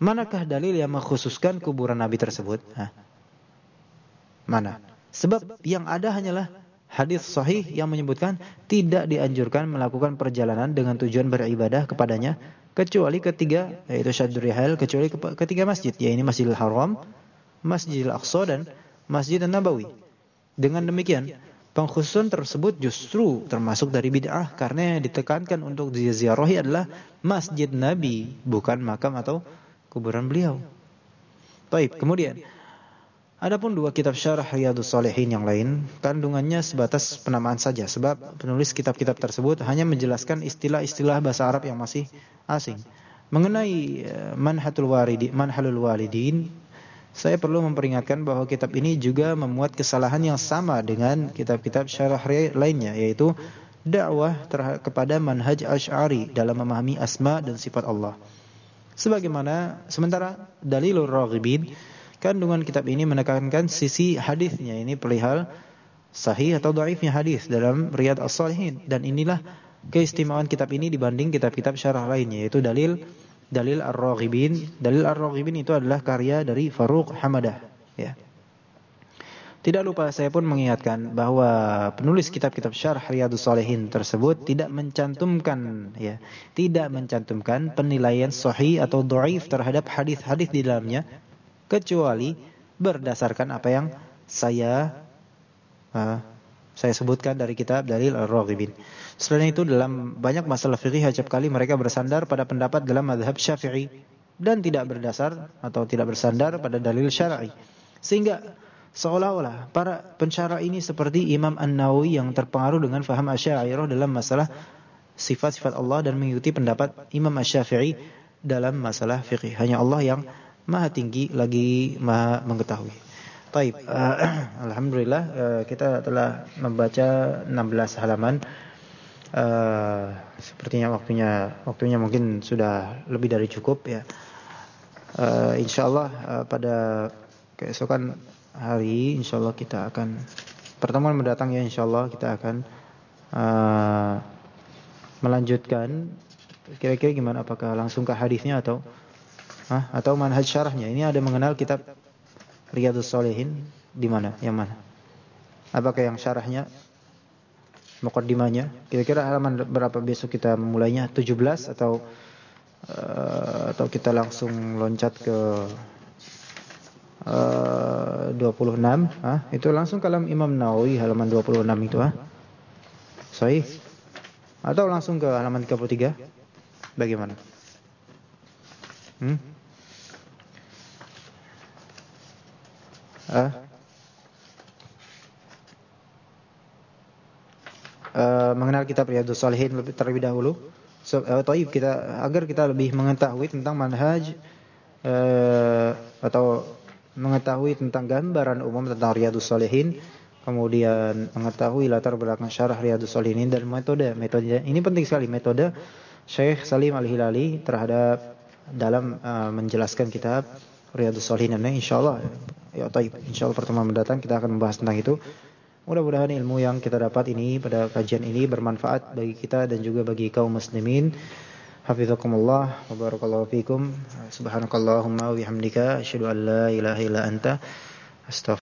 manakah dalil yang mengkhususkan kuburan Nabi tersebut? Ha. Mana? Sebab yang ada hanyalah hadis sahih yang menyebutkan tidak dianjurkan melakukan perjalanan dengan tujuan beribadah kepadanya kecuali ketiga yaitu syaddur rihal kecuali ketiga masjid yaitu Masjidil Haram, Masjidil Aqsa dan Masjid Nabawi. Dengan demikian, pengkhususan tersebut justru termasuk dari bid'ah karena yang ditekankan untuk ziarahi adalah Masjid Nabi, bukan makam atau kuburan beliau. Baik, kemudian Adapun dua kitab syarah Riyadhus Shalihin yang lain, kandungannya sebatas penamaan saja sebab penulis kitab-kitab tersebut hanya menjelaskan istilah-istilah bahasa Arab yang masih asing. Mengenai eh, manhatul waridi, manhalul walidin, saya perlu memperingatkan bahwa kitab ini juga memuat kesalahan yang sama dengan kitab-kitab syarah lainnya yaitu dakwah kepada manhaj Asy'ari dalam memahami asma dan sifat Allah. Sebagaimana sementara dalilur raghibin Kandungan kitab ini menekankan sisi hadisnya ini perihal sahih atau dhaifnya hadis dalam Riyad As-Salihin dan inilah keistimewaan kitab ini dibanding kitab-kitab syarah lainnya yaitu dalil dalil Ar-Raghibin. Dalil Ar-Raghibin itu adalah karya dari Faruq Hamadah ya. Tidak lupa saya pun mengingatkan bahwa penulis kitab-kitab syarah Riyadus Salihin tersebut tidak mencantumkan ya, tidak mencantumkan penilaian sahih atau dhaif terhadap hadis-hadis di dalamnya kecuali berdasarkan apa yang saya uh, saya sebutkan dari kitab Dalil Ar-Raghibin. Selain itu dalam banyak masalah fikih acap kali mereka bersandar pada pendapat dalam mazhab Syafi'i dan tidak berdasar atau tidak bersandar pada dalil syar'i. Sehingga seolah-olah para pencara ini seperti Imam An-Nawawi yang terpengaruh dengan faham Asy'ariyah dalam masalah sifat-sifat Allah dan mengikuti pendapat Imam Asy-Syafi'i dalam masalah fikih. Hanya Allah yang Maha tinggi lagi Maha mengetahui. Taib. Uh, Alhamdulillah uh, kita telah membaca 16 halaman. Uh, sepertinya waktunya waktunya mungkin sudah lebih dari cukup ya. Uh, insyaallah uh, pada keesokan hari insyaallah kita akan pertemuan mendatang ya insyaallah kita akan uh, melanjutkan kira-kira gimana apakah langsung ke hadisnya atau Hah? atau manhaj syarahnya ini ada mengenal kitab Riyadus Salihin di mana yang mana apakah yang syarahnya mukaddimahnya. Kira-kira halaman berapa besok kita memulainya? 17 atau uh, atau kita langsung loncat ke uh, 26? Ah, itu langsung kalam Imam Nawawi halaman 26 itu ah. Sahih? Atau langsung ke halaman 33? Bagaimana? Hmm? Uh, mengenal kitab Riyadhus Shalihin lebih terlebih dahulu. So, uh, taib kita agar kita lebih mengetahui tentang manhaj uh, atau mengetahui tentang gambaran umum tentang Riyadhus Shalihin, kemudian mengetahui latar belakang syarah Riyadhus Shalihin dan metode. Metode ini penting sekali metode Syekh Salim Al-Hilali terhadap dalam uh, menjelaskan kitab Riyadhus Shalihin. Nah, insyaallah ya taib insyaallah pertemuan mendatang kita akan membahas tentang itu. Mudah-mudahan ilmu yang kita dapat ini pada kajian ini bermanfaat bagi kita dan juga bagi kaum muslimin. Hafizakumullah wa barakallahu fikum. Subhanakallahumma wa bihamdika asyhadu an la ilaha illa anta astaghfiruka